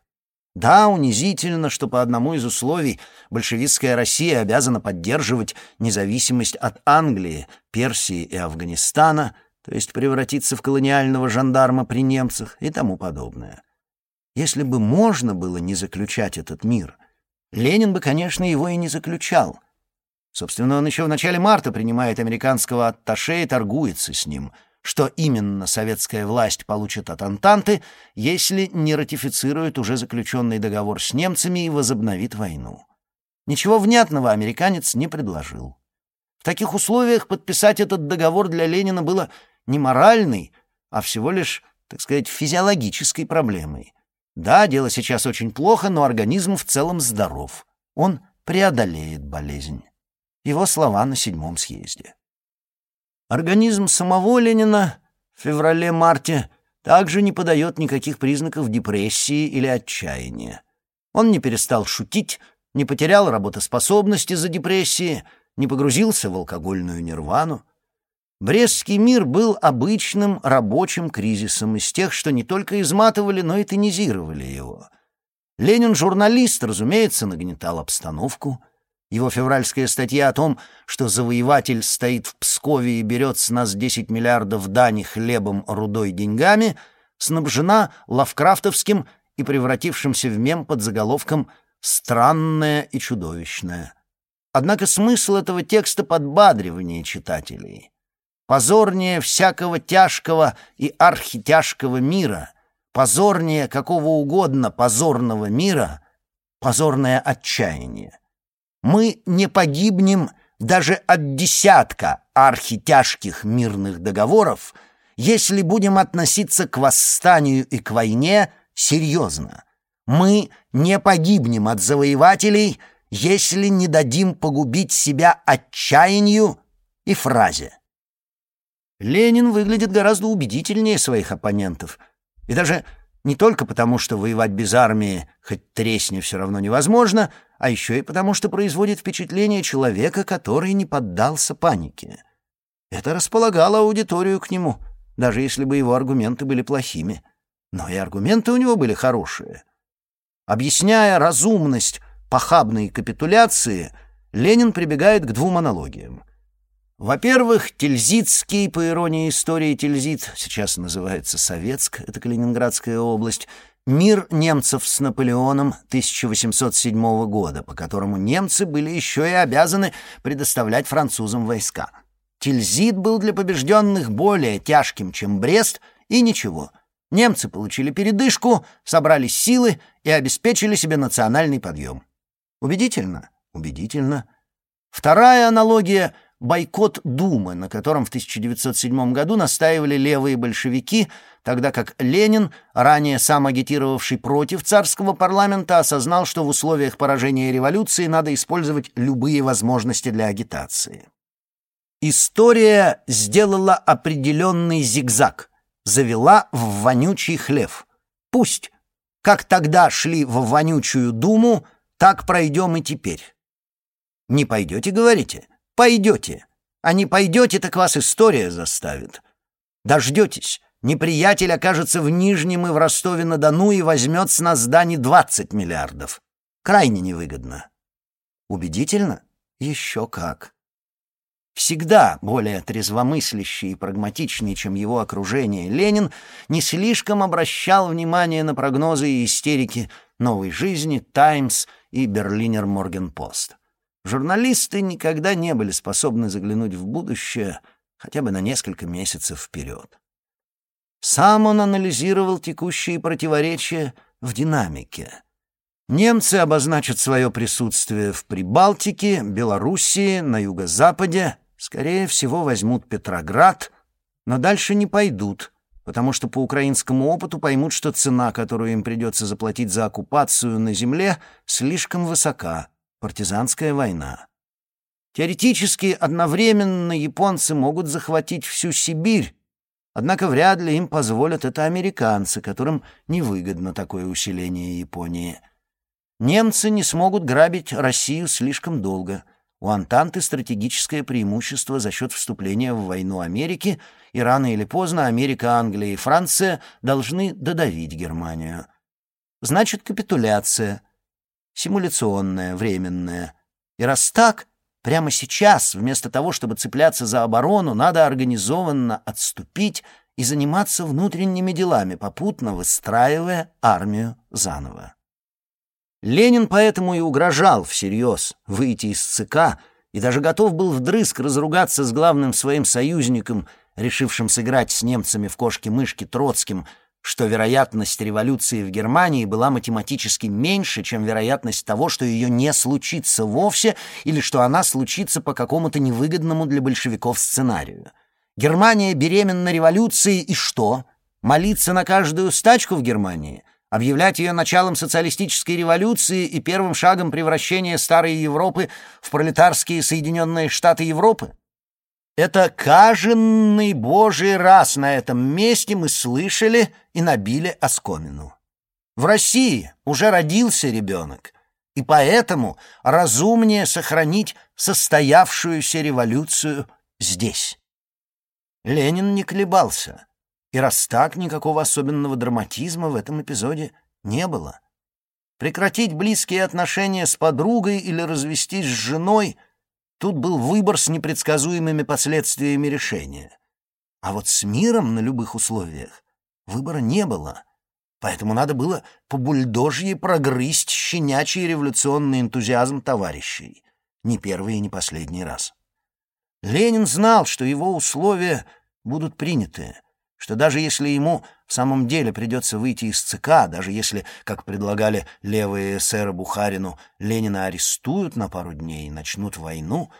[SPEAKER 1] Да, унизительно, что по одному из условий большевистская Россия обязана поддерживать независимость от Англии, Персии и Афганистана, то есть превратиться в колониального жандарма при немцах и тому подобное. Если бы можно было не заключать этот мир, Ленин бы, конечно, его и не заключал. Собственно, он еще в начале марта принимает американского атташе и торгуется с ним. Что именно советская власть получит от Антанты, если не ратифицирует уже заключенный договор с немцами и возобновит войну? Ничего внятного американец не предложил. В таких условиях подписать этот договор для Ленина было не моральной, а всего лишь, так сказать, физиологической проблемой. Да, дело сейчас очень плохо, но организм в целом здоров. Он преодолеет болезнь. Его слова на седьмом съезде. Организм самого Ленина в феврале-марте также не подает никаких признаков депрессии или отчаяния. Он не перестал шутить, не потерял работоспособность из-за депрессии, не погрузился в алкогольную нирвану. Брестский мир был обычным рабочим кризисом из тех, что не только изматывали, но и тонизировали его. Ленин, журналист, разумеется, нагнетал обстановку. Его февральская статья о том, что завоеватель стоит в Пскове и берет с нас 10 миллиардов дани хлебом, рудой, деньгами, снабжена лавкрафтовским и превратившимся в мем под заголовком «Странное и чудовищное». Однако смысл этого текста подбадривание читателей позорнее всякого тяжкого и архитяжкого мира, позорнее какого угодно позорного мира, позорное отчаяние. Мы не погибнем даже от десятка архитяжких мирных договоров, если будем относиться к восстанию и к войне серьезно. Мы не погибнем от завоевателей, если не дадим погубить себя отчаянию и фразе. Ленин выглядит гораздо убедительнее своих оппонентов. И даже не только потому, что воевать без армии, хоть тресни, все равно невозможно, а еще и потому, что производит впечатление человека, который не поддался панике. Это располагало аудиторию к нему, даже если бы его аргументы были плохими. Но и аргументы у него были хорошие. Объясняя разумность похабной капитуляции, Ленин прибегает к двум аналогиям — во-первых, Тильзитский, по иронии истории Тильзит, сейчас называется Советск, это Калининградская область, мир немцев с Наполеоном 1807 года, по которому немцы были еще и обязаны предоставлять французам войска. Тильзит был для побежденных более тяжким, чем Брест, и ничего. Немцы получили передышку, собрали силы и обеспечили себе национальный подъем. Убедительно? Убедительно. Вторая аналогия — бойкот Думы, на котором в 1907 году настаивали левые большевики, тогда как Ленин, ранее сам агитировавший против царского парламента, осознал, что в условиях поражения революции надо использовать любые возможности для агитации. История сделала определенный зигзаг, завела в вонючий хлев. Пусть, как тогда шли в вонючую Думу, так пройдем и теперь. Не пойдете, говорите? Пойдете. А не пойдете, так вас история заставит. Дождетесь. Неприятель окажется в Нижнем и в Ростове-на-Дону и возьмет с нас дани 20 миллиардов. Крайне невыгодно. Убедительно? Еще как. Всегда более трезвомыслящий и прагматичный, чем его окружение, Ленин не слишком обращал внимание на прогнозы и истерики «Новой жизни», «Таймс» и «Берлинер Моргенпост». Журналисты никогда не были способны заглянуть в будущее хотя бы на несколько месяцев вперед. Сам он анализировал текущие противоречия в динамике. Немцы обозначат свое присутствие в Прибалтике, Белоруссии, на юго-западе, скорее всего, возьмут Петроград, но дальше не пойдут, потому что по украинскому опыту поймут, что цена, которую им придется заплатить за оккупацию на земле, слишком высока. Партизанская война. Теоретически, одновременно японцы могут захватить всю Сибирь, однако вряд ли им позволят это американцы, которым невыгодно такое усиление Японии. Немцы не смогут грабить Россию слишком долго. У Антанты стратегическое преимущество за счет вступления в войну Америки, и рано или поздно Америка, Англия и Франция должны додавить Германию. Значит, капитуляция. Симуляционная, временная. И раз так, прямо сейчас, вместо того, чтобы цепляться за оборону, надо организованно отступить и заниматься внутренними делами, попутно выстраивая армию заново. Ленин поэтому и угрожал всерьез выйти из ЦК и даже готов был вдрызг разругаться с главным своим союзником, решившим сыграть с немцами в кошки-мышки Троцким, что вероятность революции в Германии была математически меньше, чем вероятность того, что ее не случится вовсе или что она случится по какому-то невыгодному для большевиков сценарию. Германия беременна революцией, и что? Молиться на каждую стачку в Германии? объявлять ее началом социалистической революции и первым шагом превращения старой Европы в пролетарские Соединенные Штаты Европы? Это каждый божий раз на этом месте мы слышали и набили оскомину. В России уже родился ребенок, и поэтому разумнее сохранить состоявшуюся революцию здесь. Ленин не колебался. И раз так, никакого особенного драматизма в этом эпизоде не было. Прекратить близкие отношения с подругой или развестись с женой — тут был выбор с непредсказуемыми последствиями решения. А вот с миром на любых условиях выбора не было, поэтому надо было по бульдожье прогрызть щенячий революционный энтузиазм товарищей. Не первый и не последний раз. Ленин знал, что его условия будут приняты — что даже если ему в самом деле придется выйти из ЦК, даже если, как предлагали левые эсеры Бухарину, Ленина арестуют на пару дней и начнут войну,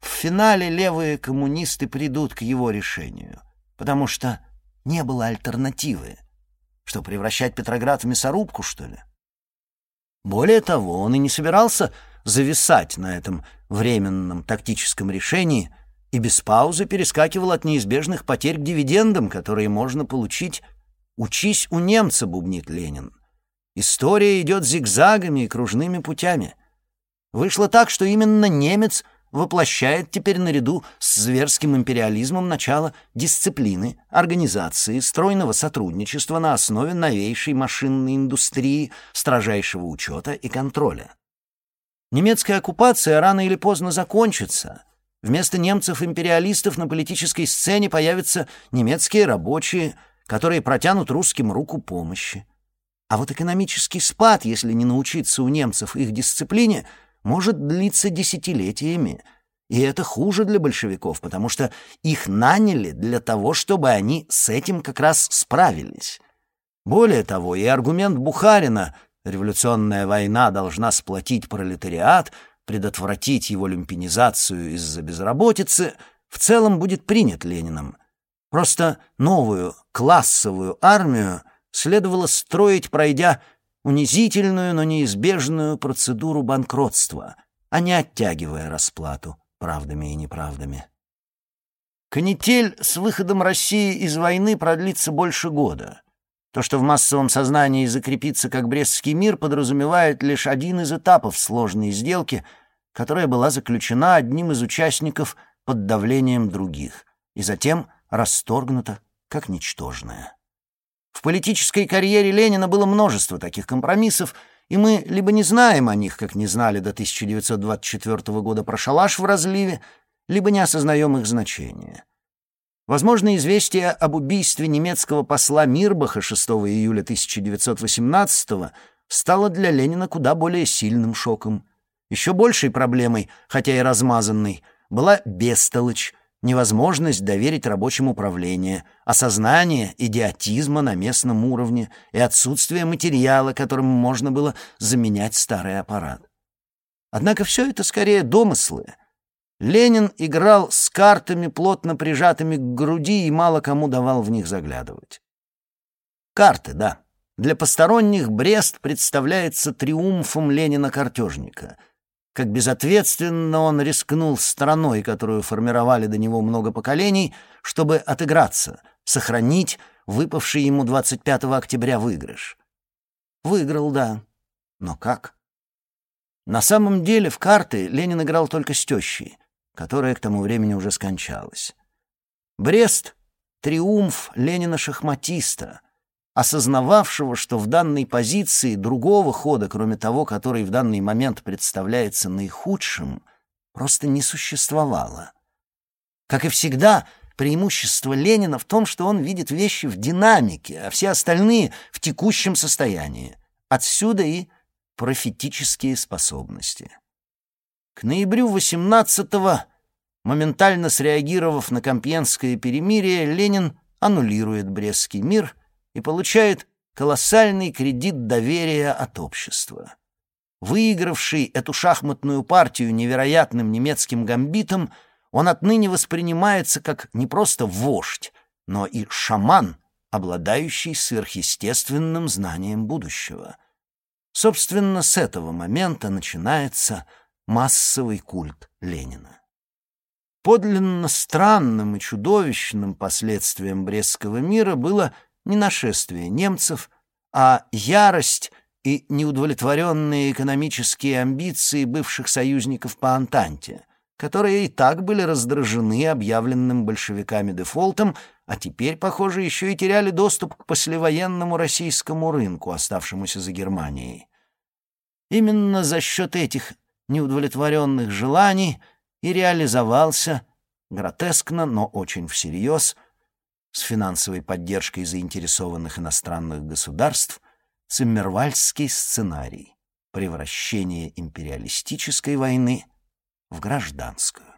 [SPEAKER 1] в финале левые коммунисты придут к его решению, потому что не было альтернативы. Что, превращать Петроград в мясорубку, что ли? Более того, он и не собирался зависать на этом временном тактическом решении — и без паузы перескакивал от неизбежных потерь к дивидендам, которые можно получить «Учись у немца», — бубнит Ленин. История идет зигзагами и кружными путями. Вышло так, что именно немец воплощает теперь наряду с зверским империализмом начало дисциплины, организации, стройного сотрудничества на основе новейшей машинной индустрии, строжайшего учета и контроля. Немецкая оккупация рано или поздно закончится — Вместо немцев-империалистов на политической сцене появятся немецкие рабочие, которые протянут русским руку помощи. А вот экономический спад, если не научиться у немцев их дисциплине, может длиться десятилетиями. И это хуже для большевиков, потому что их наняли для того, чтобы они с этим как раз справились. Более того, и аргумент Бухарина «революционная война должна сплотить пролетариат» предотвратить его люмпинизацию из-за безработицы, в целом будет принят Лениным. Просто новую классовую армию следовало строить, пройдя унизительную, но неизбежную процедуру банкротства, а не оттягивая расплату правдами и неправдами. Канитель с выходом России из войны продлится больше года. То, что в массовом сознании закрепится как Брестский мир, подразумевает лишь один из этапов сложной сделки, которая была заключена одним из участников под давлением других и затем расторгнута как ничтожная. В политической карьере Ленина было множество таких компромиссов, и мы либо не знаем о них, как не знали до 1924 года про шалаш в разливе, либо не осознаем их значения. Возможно, известие об убийстве немецкого посла Мирбаха 6 июля 1918 стало для Ленина куда более сильным шоком. Еще большей проблемой, хотя и размазанной, была бестолочь, невозможность доверить рабочим управление, осознание идиотизма на местном уровне и отсутствие материала, которым можно было заменять старый аппарат. Однако все это скорее домыслы — Ленин играл с картами, плотно прижатыми к груди, и мало кому давал в них заглядывать. Карты, да. Для посторонних Брест представляется триумфом Ленина-картежника. Как безответственно он рискнул страной, которую формировали до него много поколений, чтобы отыграться, сохранить выпавший ему 25 октября выигрыш. Выиграл, да. Но как? На самом деле в карты Ленин играл только с тещей, которая к тому времени уже скончалась. Брест — триумф Ленина-шахматиста, осознававшего, что в данной позиции другого хода, кроме того, который в данный момент представляется наихудшим, просто не существовало. Как и всегда, преимущество Ленина в том, что он видит вещи в динамике, а все остальные — в текущем состоянии. Отсюда и профетические способности. К ноябрю 18-го, моментально среагировав на Компьенское перемирие, Ленин аннулирует Брестский мир и получает колоссальный кредит доверия от общества. Выигравший эту шахматную партию невероятным немецким гамбитом, он отныне воспринимается как не просто вождь, но и шаман, обладающий сверхъестественным знанием будущего. Собственно, с этого момента начинается массовый культ Ленина. Подлинно странным и чудовищным последствием Брестского мира было не нашествие немцев, а ярость и неудовлетворенные экономические амбиции бывших союзников по Антанте, которые и так были раздражены объявленным большевиками дефолтом, а теперь, похоже, еще и теряли доступ к послевоенному российскому рынку, оставшемуся за Германией. Именно за счет этих неудовлетворенных желаний и реализовался, гротескно, но очень всерьез, с финансовой поддержкой заинтересованных иностранных государств, циммервальдский сценарий превращение империалистической войны в гражданскую.